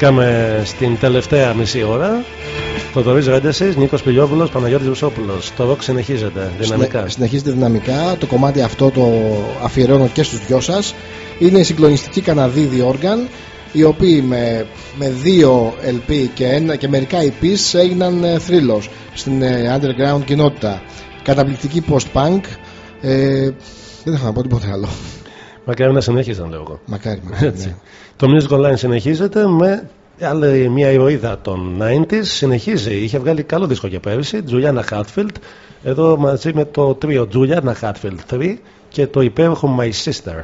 Μπήκαμε στην τελευταία μισή ώρα. Θοδωρής Ρέντεσης, Νίκος Πιλιόπουλο, Παναγιώτης Βουσόπουλος. Το ροκ συνεχίζεται δυναμικά. Συνε- συνεχίζεται δυναμικά. Το κομμάτι αυτό το αφιερώνω και στους δυο σας. Είναι η συγκλονιστική Καναδίδη Όργαν οι οποίοι με, με δύο LP και, ένα, και μερικά EPs έγιναν ε, θρύλος στην ε, underground κοινότητα. Καταπληκτική post-punk. Ε, δεν έχω να πω τίποτα άλλο. Μακάρι να συνέχιζαν, λέω εγώ. Μακάρι, μακάρι, Έτσι. ναι. Το Music Online συνεχίζεται με άλλη μια ηρωίδα των 90s. Συνεχίζει. Είχε βγάλει καλό δίσκο και πέρυσι. Τζουλιάνα Χάτφιλντ. Εδώ μαζί με το τρίο Τζουλιάνα Χάτφιλντ 3 και το υπέροχο My Sister.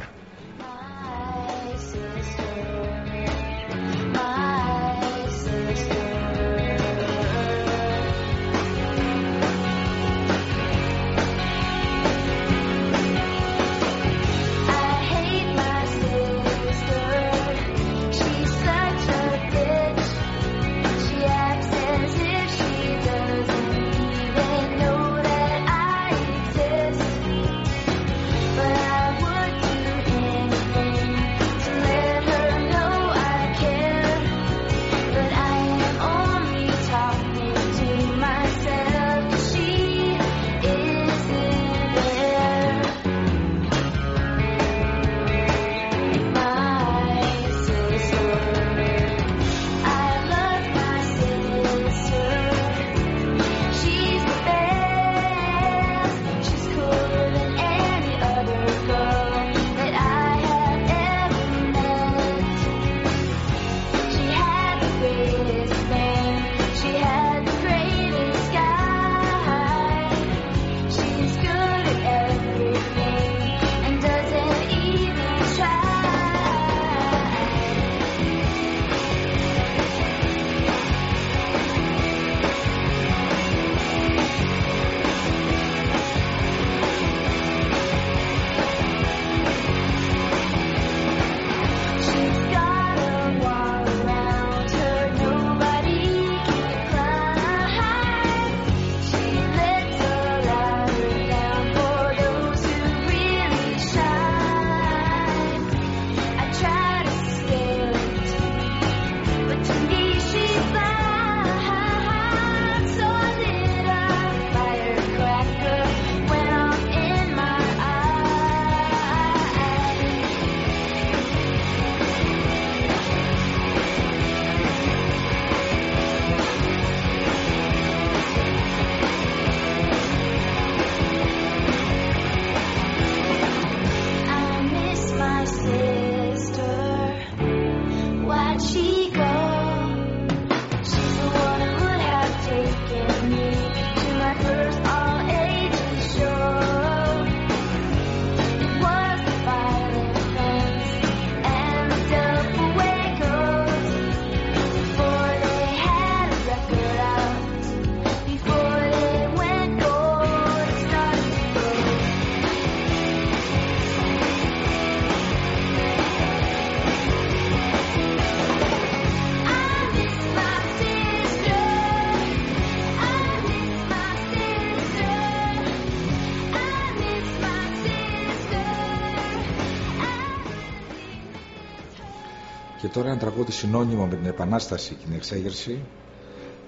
Τώρα ένα τραγούδι συνώνυμο με την Επανάσταση και την εξέγερση.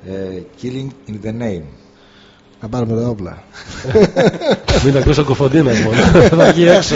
Ε, Killing in the Name. Να πάρουμε τα όπλα. Μην ακούσω κοφοντίνας μόνο. Θα βγει έξω.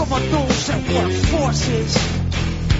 Some of those that work forces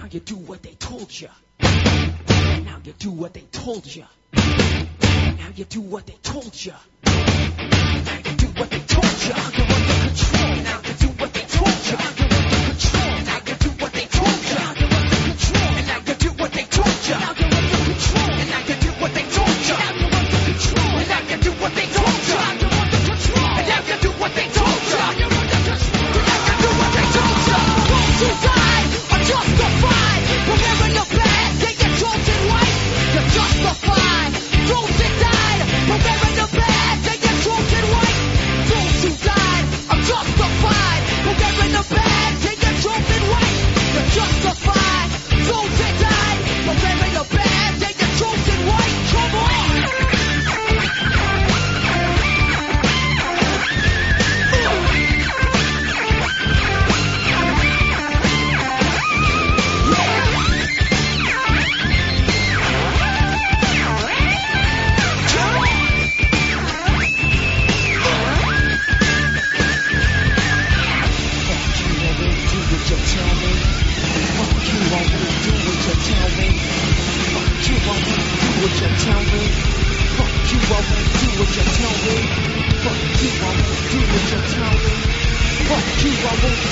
Now you do what they told you. Now you do what they told you. Now you do what they told you. Now you do what they told you. You're under control. Now you do what they told you.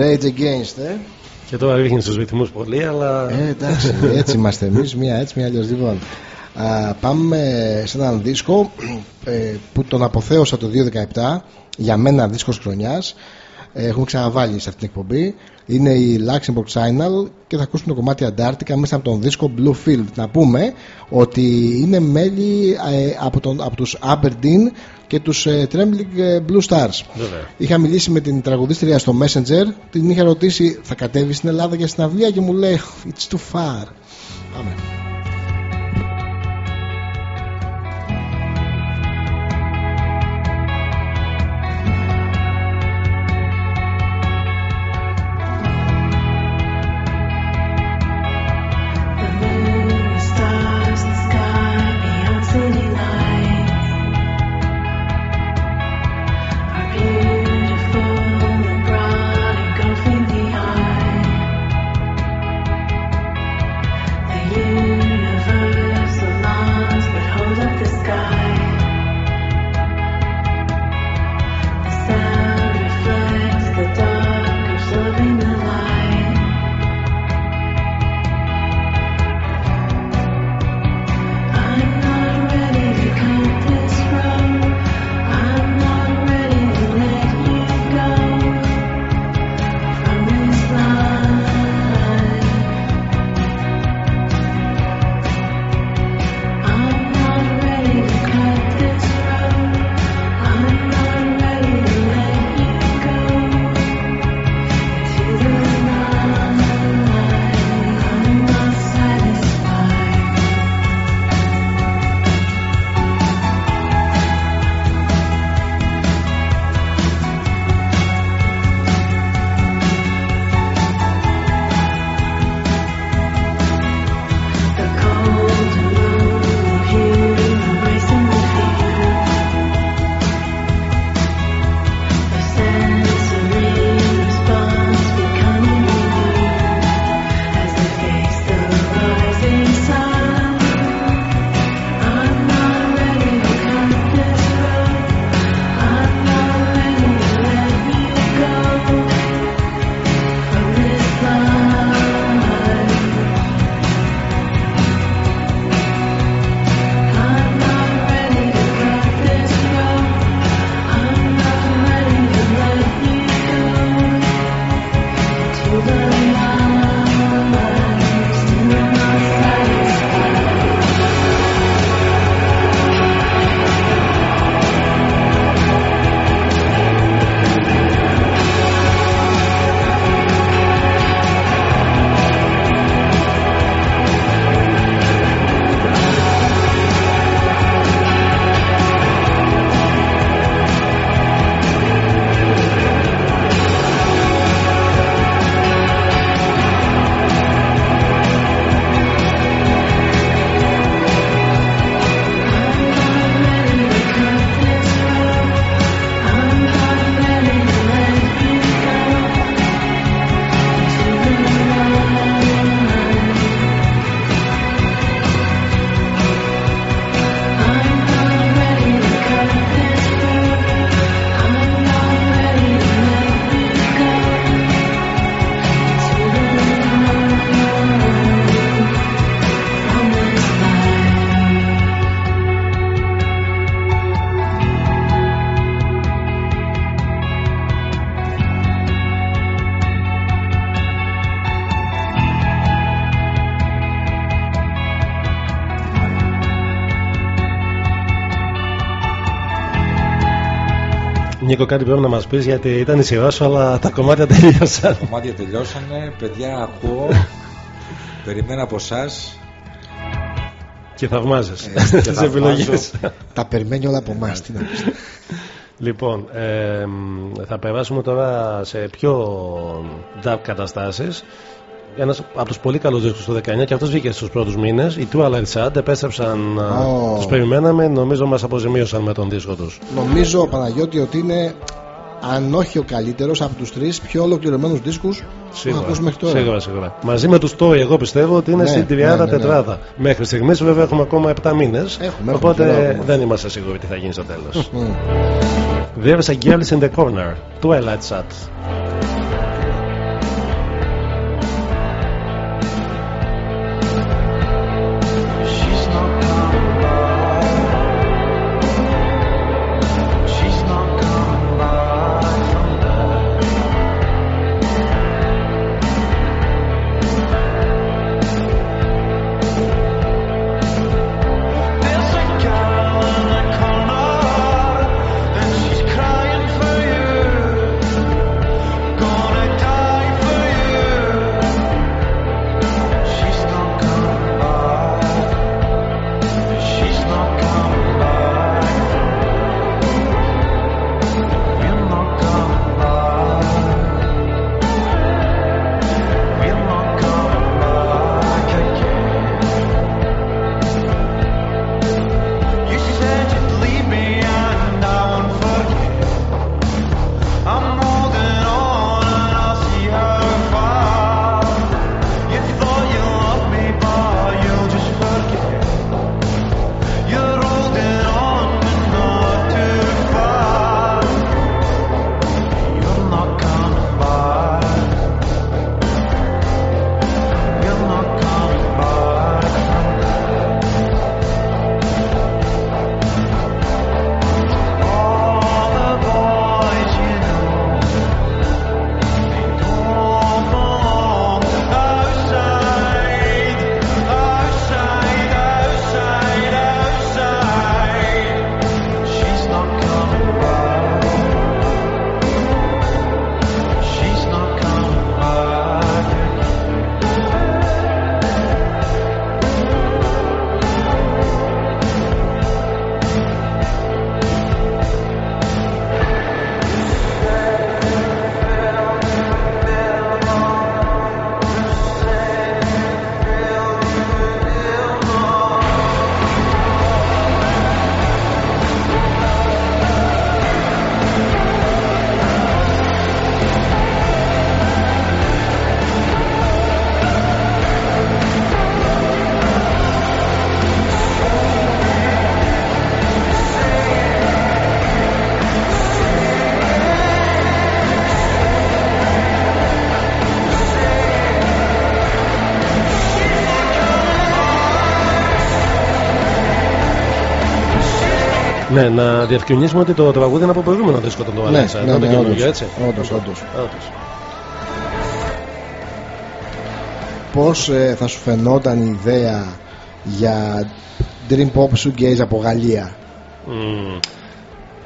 Rage Against, ε. Και τώρα ρίχνει του ρυθμούς πολύ, αλλά. Ε, εντάξει, έτσι είμαστε εμείς, μία έτσι, μία αλλιώς. Λοιπόν, α, πάμε σε έναν δίσκο ε, που τον αποθέωσα το 2017 για μένα δίσκος χρονιάς ε, έχουμε ξαναβάλει σε αυτή την εκπομπή είναι η Luxembourg Signal και θα ακούσουμε το κομμάτι Αντάρτικα μέσα από τον δίσκο Blue Field να πούμε ότι είναι μέλη ε, από, τον, από τους Aberdeen και τους ε, Trembling ε, Blue Stars. Βέβαια. Είχα μιλήσει με την τραγουδίστρια στο Messenger την είχα ρωτήσει θα κατέβεις στην Ελλάδα για συναυλία; και μου λέει It's too far Πάμε Νίκο, κάτι πρέπει να μας πεις γιατί ήταν η σειρά σου, αλλά τα κομμάτια τελείωσαν. Τα κομμάτια τελειώσανε. Παιδιά, ακούω. Περιμένω από εσά. Και θαυμάζεσαι Ε, και τις θαυμάζω. επιλογές. Τα περιμένει όλα από εμάς. Τι να πεις. Λοιπόν, ε, θα περάσουμε τώρα σε πιο dark καταστάσεις. Ένας από τους πολύ καλούς δίσκους του 19 και αυτός βγήκε στους πρώτους μήνες. Οι Twilight Sad επέστρεψαν, Ω. oh. τους περιμέναμε, νομίζω μας αποζημίωσαν με τον δίσκο τους. Νομίζω, Παναγιώτη, ότι είναι αν όχι ο καλύτερος από τους τρεις πιο ολοκληρωμένους δίσκους που θα Σίγουρα, ακούσουμε μέχρι τώρα. σίγουρα, σίγουρα. Μαζί με τους Toy εγώ πιστεύω ότι είναι Ναι, στην τριάδα ναι, ναι, ναι. τετράδα. Μέχρι στιγμής βέβαια έχουμε ακόμα 7 μήνες. έχουμε οπότε καιρό ακόμα. δεν είμαστε σίγουροι τι θα γίνει στο τέλος. Μμ. There's a girl in the corner. Twilight Sad. Ναι, να διευκρινίσουμε ότι το τραγούδι είναι από προηγούμενο δίσκο των Twilight Ναι, Sad. ναι, δεν ναι, είναι καινούργιο, όντως. έτσι; Όντως, όντως. Όντως. Πώς ε, θα σου φαινόταν η ιδέα για Dream Pop Shoegaze από Γαλλία; Μμμ.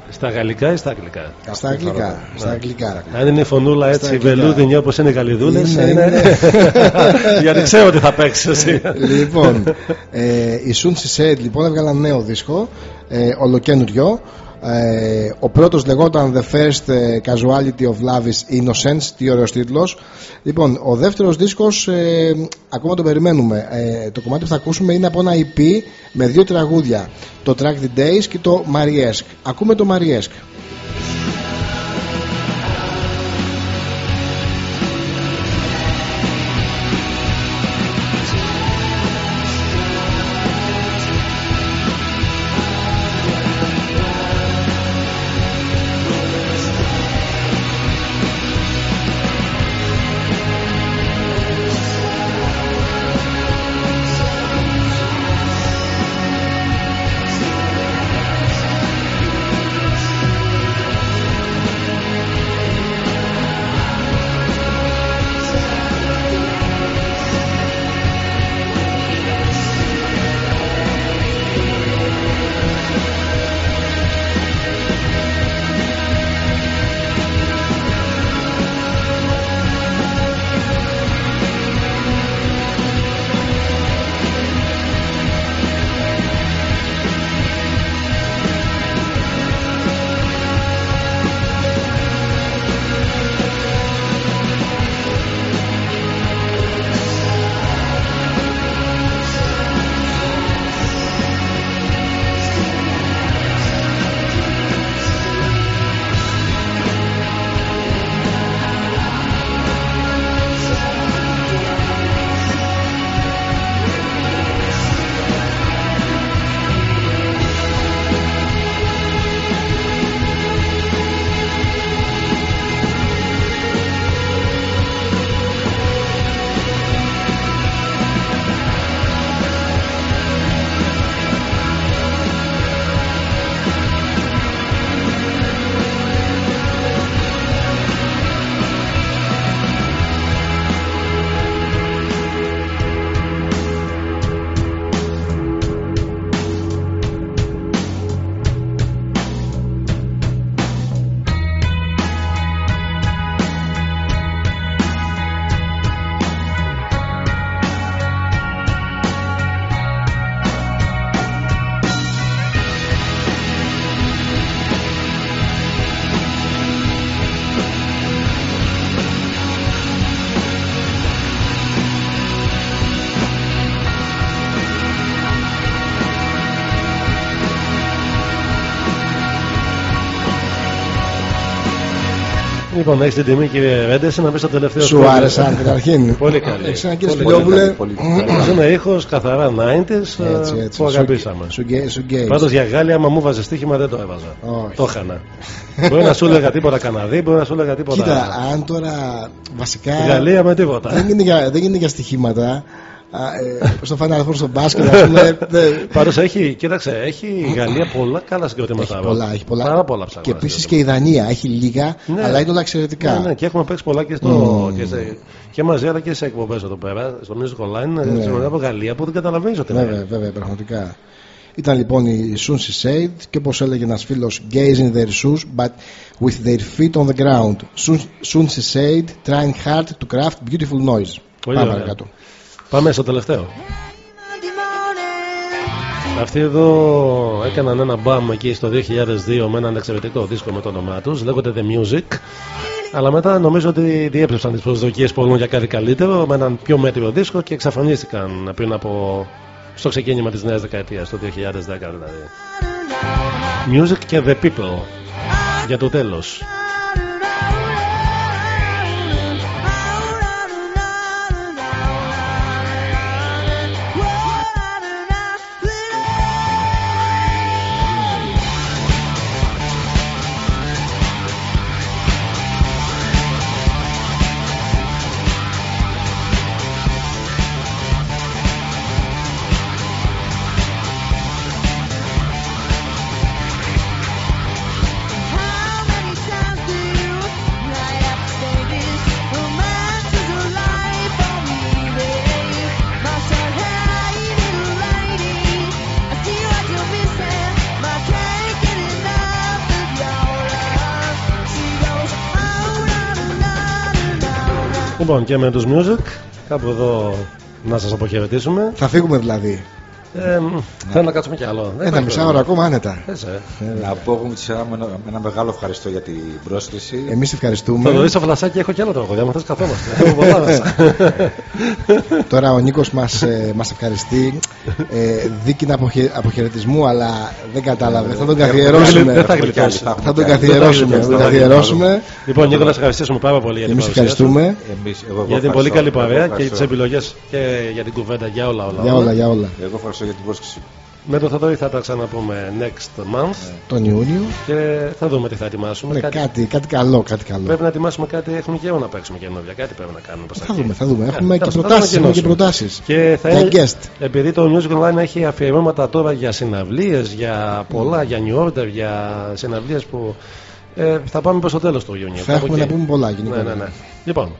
Στα γαλλικά ή στα αγγλικά; Στα αγγλικά. Στα αγγλικά. Αν είναι η φωνούλα Στα έτσι αγγλικά. βελούδινη όπω είναι οι γαλιδούλε. Είναι, Είναι, είναι. Γιατί ξέρω ότι θα παίξεις εσύ. λοιπόν, ε, οι Sun Said λοιπόν έβγαλαν νέο δίσκο, ε, ολοκένουριο. Ε, ο πρώτος λεγόταν The First ε, Casualty of Love is Innocence, τι ωραίος τίτλος. Λοιπόν, ο δεύτερος δίσκος, ε, ακόμα τον περιμένουμε. Ε, το κομμάτι που θα ακούσουμε είναι από ένα EP με δύο τραγούδια. Το Track the Days και το Mariesk. Ακούμε το Mariesk. Λοιπόν, έχεις την τιμή κύριε Ρέντεση να πεις το τελευταίο Σου σχόλιο. άρεσαν καταρχήν. Πολύ καλή. Έχεις ένα κύριε Πολύ Σπηλιόπουλε. καλή, πολύ καλή. Είναι ήχος καθαρά 90s ε, Έτσι, έτσι. που Σου- αγαπήσαμε. Shoega- shoegaze. Πάντως για Γαλλία, άμα μου βάζεις στοίχημα δεν το έβαζα. Όχι. Το έχανα. μπορεί να σου έλεγα τίποτα Καναδί, μπορεί να σου έλεγα τίποτα. Κοίτα, αν τώρα βασικά. Γαλλία με τίποτα. Δεν είναι για, δεν είναι για στοιχήματα. Α, ε, στο Final Four στο μπάσκετ, ας πούμε. δεν- Πάντως έχει, κοίταξε, έχει η Γαλλία πολλά καλά συγκροτήματα. Έχει πολλά, έχει πολλά. Πάρα πολλά Και ψάχνω. επίσης και η Δανία έχει λίγα, Ναι. αλλά είναι όλα εξαιρετικά. Ναι, ναι, και έχουμε παίξει πολλά και, στο, Mm. και, σε, και μαζί αλλά και σε εκπομπές εδώ πέρα, στο Music Online, Ναι. ναι. από Γαλλία που δεν καταλαβαίνεις ότι είναι. Βέβαια, βέβαια, πραγματικά. Ήταν λοιπόν η Soon Said και όπως έλεγε ένας φίλος Gaze in their shoes but with their feet on the ground Soon, soon Said trying hard to craft beautiful noise Πολύ Πάμε ωραία. Παρακάτω Πάμε στο τελευταίο. Αυτοί εδώ έκαναν ένα μπαμ εκεί στο 2002 με έναν εξαιρετικό δίσκο με το όνομά τους, λέγονται The Music. Αλλά μετά νομίζω ότι διέψευσαν τις προσδοκίες πολλών για κάτι καλύτερο με έναν πιο μέτριο δίσκο και εξαφανίστηκαν πριν από στο ξεκίνημα της νέας δεκαετίας, το 2010 δηλαδή. Music και The People για το τέλος. Λοιπόν και με τους Music κάπου εδώ να σας αποχαιρετήσουμε. Θα φύγουμε δηλαδή Ε, μ, θέλω να κάτσουμε κι άλλο. Δεν Ένα υπάρχει μισά πρόβλημα. ώρα ακόμα άνετα Θες, ε. Να πω εγώ με τη σειρά μου ένα, ένα μεγάλο ευχαριστώ για την πρόσκληση. Εμείς ευχαριστούμε Θα το δεις στο φλασάκι έχω κι άλλο τραγούδια, άμα θες καθόμαστε. Έχω πολλά μέσα. Τώρα ο Νίκος μας, ε, μας ευχαριστεί ε, Δίκη αποχε, αποχαιρετισμού Αλλά δεν κατάλαβε Θα τον καθιερώσουμε Δεν θα γλιτώσει. Θα τον καθιερώσουμε Θα τον καθιερώσουμε Λοιπόν, Νίκο, να σε ευχαριστήσουμε πάρα πολύ για την Εμείς παρουσία σου. ευχαριστούμε Εμείς, εγώ, εγώ Για την πολύ ευχαριστώ. καλή Εγώ παρέα και ευχαριστώ. τις επιλογές και για την κουβέντα για όλα όλα. Για όλα, για όλα Εγώ ευχαριστώ για την πρόσκληση. Με το Θοδωρή θα τα ξαναπούμε next month Τον Ιούνιο και θα δούμε τι θα ετοιμάσουμε. ναι, Κάτι- κάτι, κάτι καλό, κάτι καλό. Πρέπει να ετοιμάσουμε κάτι, έχουμε και εγώ να παίξουμε καινούργια. Κάτι πρέπει να κάνουμε. προς τα Θα εκεί. δούμε, θα δούμε. Ε, Έχουμε και τέλος, θα προτάσεις, το έχουμε και ανακοινώσουμε. προτάσεις. Και θα Για είναι- guest. Επειδή το Music Online έχει αφιερώματα τώρα για συναυλίες, για πολλά, για New Order, για συναυλίες που ε, θα πάμε προς το τέλος του Ιουνίου. Θα κάπου έχουμε εκεί. να πούμε πολλά γενικά. Ναι, ναι, ναι. Λοιπόν,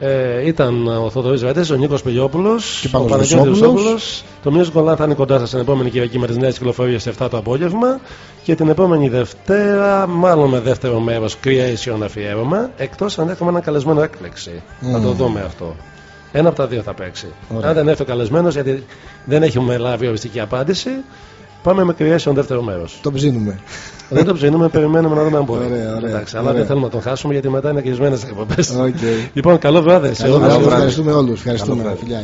ε, ήταν ο Θοδωρής Βέτες, ο Νίκος Πηλιόπουλος, Και ο Παύλος Παναγιώτης Βουσόπουλος. Βουσόπουλος. Το Music Online θα είναι κοντά σας την επόμενη Κυριακή με τις νέες κυκλοφορίες σε 7 το απόγευμα και την επόμενη Δευτέρα, μάλλον με δεύτερο μέρος Creation αφιέρωμα, εκτός αν έχουμε ένα καλεσμένο έκπληξη. Θα Μμμ. το δούμε αυτό. Ένα από τα δύο θα παίξει. Ωραία. Αν δεν έρθει ο καλεσμένος, γιατί δεν έχουμε λάβει οριστική απάντηση, πάμε με Creation δεύτερο μέρος. Το ψήνουμε. Δεν το ψήνουμε, περιμένουμε να δούμε αν μπορεί. Ωραία, ωραία, Εντάξει, αλλά ωραία. δεν θέλουμε να τον χάσουμε γιατί μετά είναι κλεισμένες εκπομπές. Οκ. Λοιπόν, καλό βράδυ σε Καλό όλους. βράδυ, Ευχαριστούμε όλους. Ευχαριστούμε. Καλό βράδυ. Φιλιά,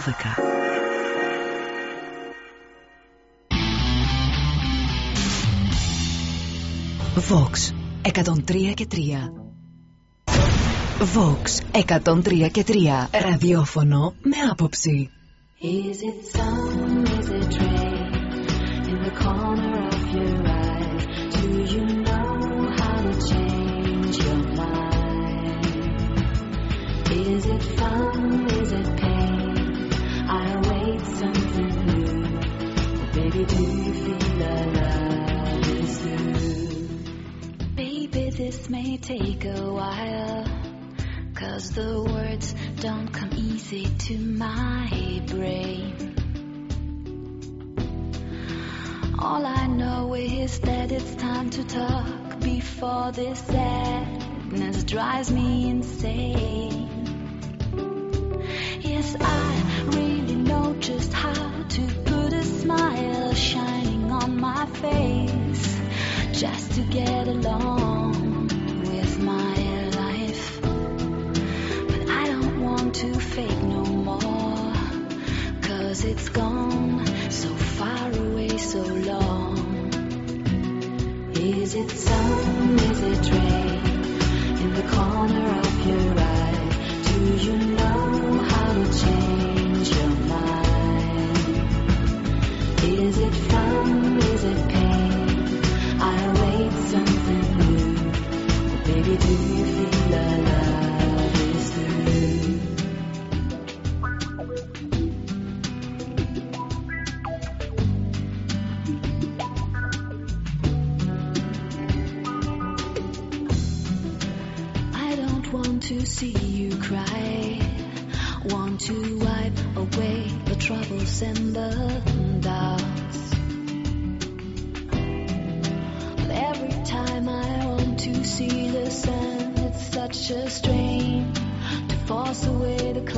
12. Vox 103 και 3 Vox 103 και 3 Ραδιόφωνο με άποψη Is it sun, is it rain in the corner of your eye? Do you know how to change your mind? Is it fun, is it pain? Drives me insane. Yes, I just how to put a smile shining on my face just to get along with my life. But I don't want to fake no more. Cause it's gone so far away so long. Is it sun, is it rain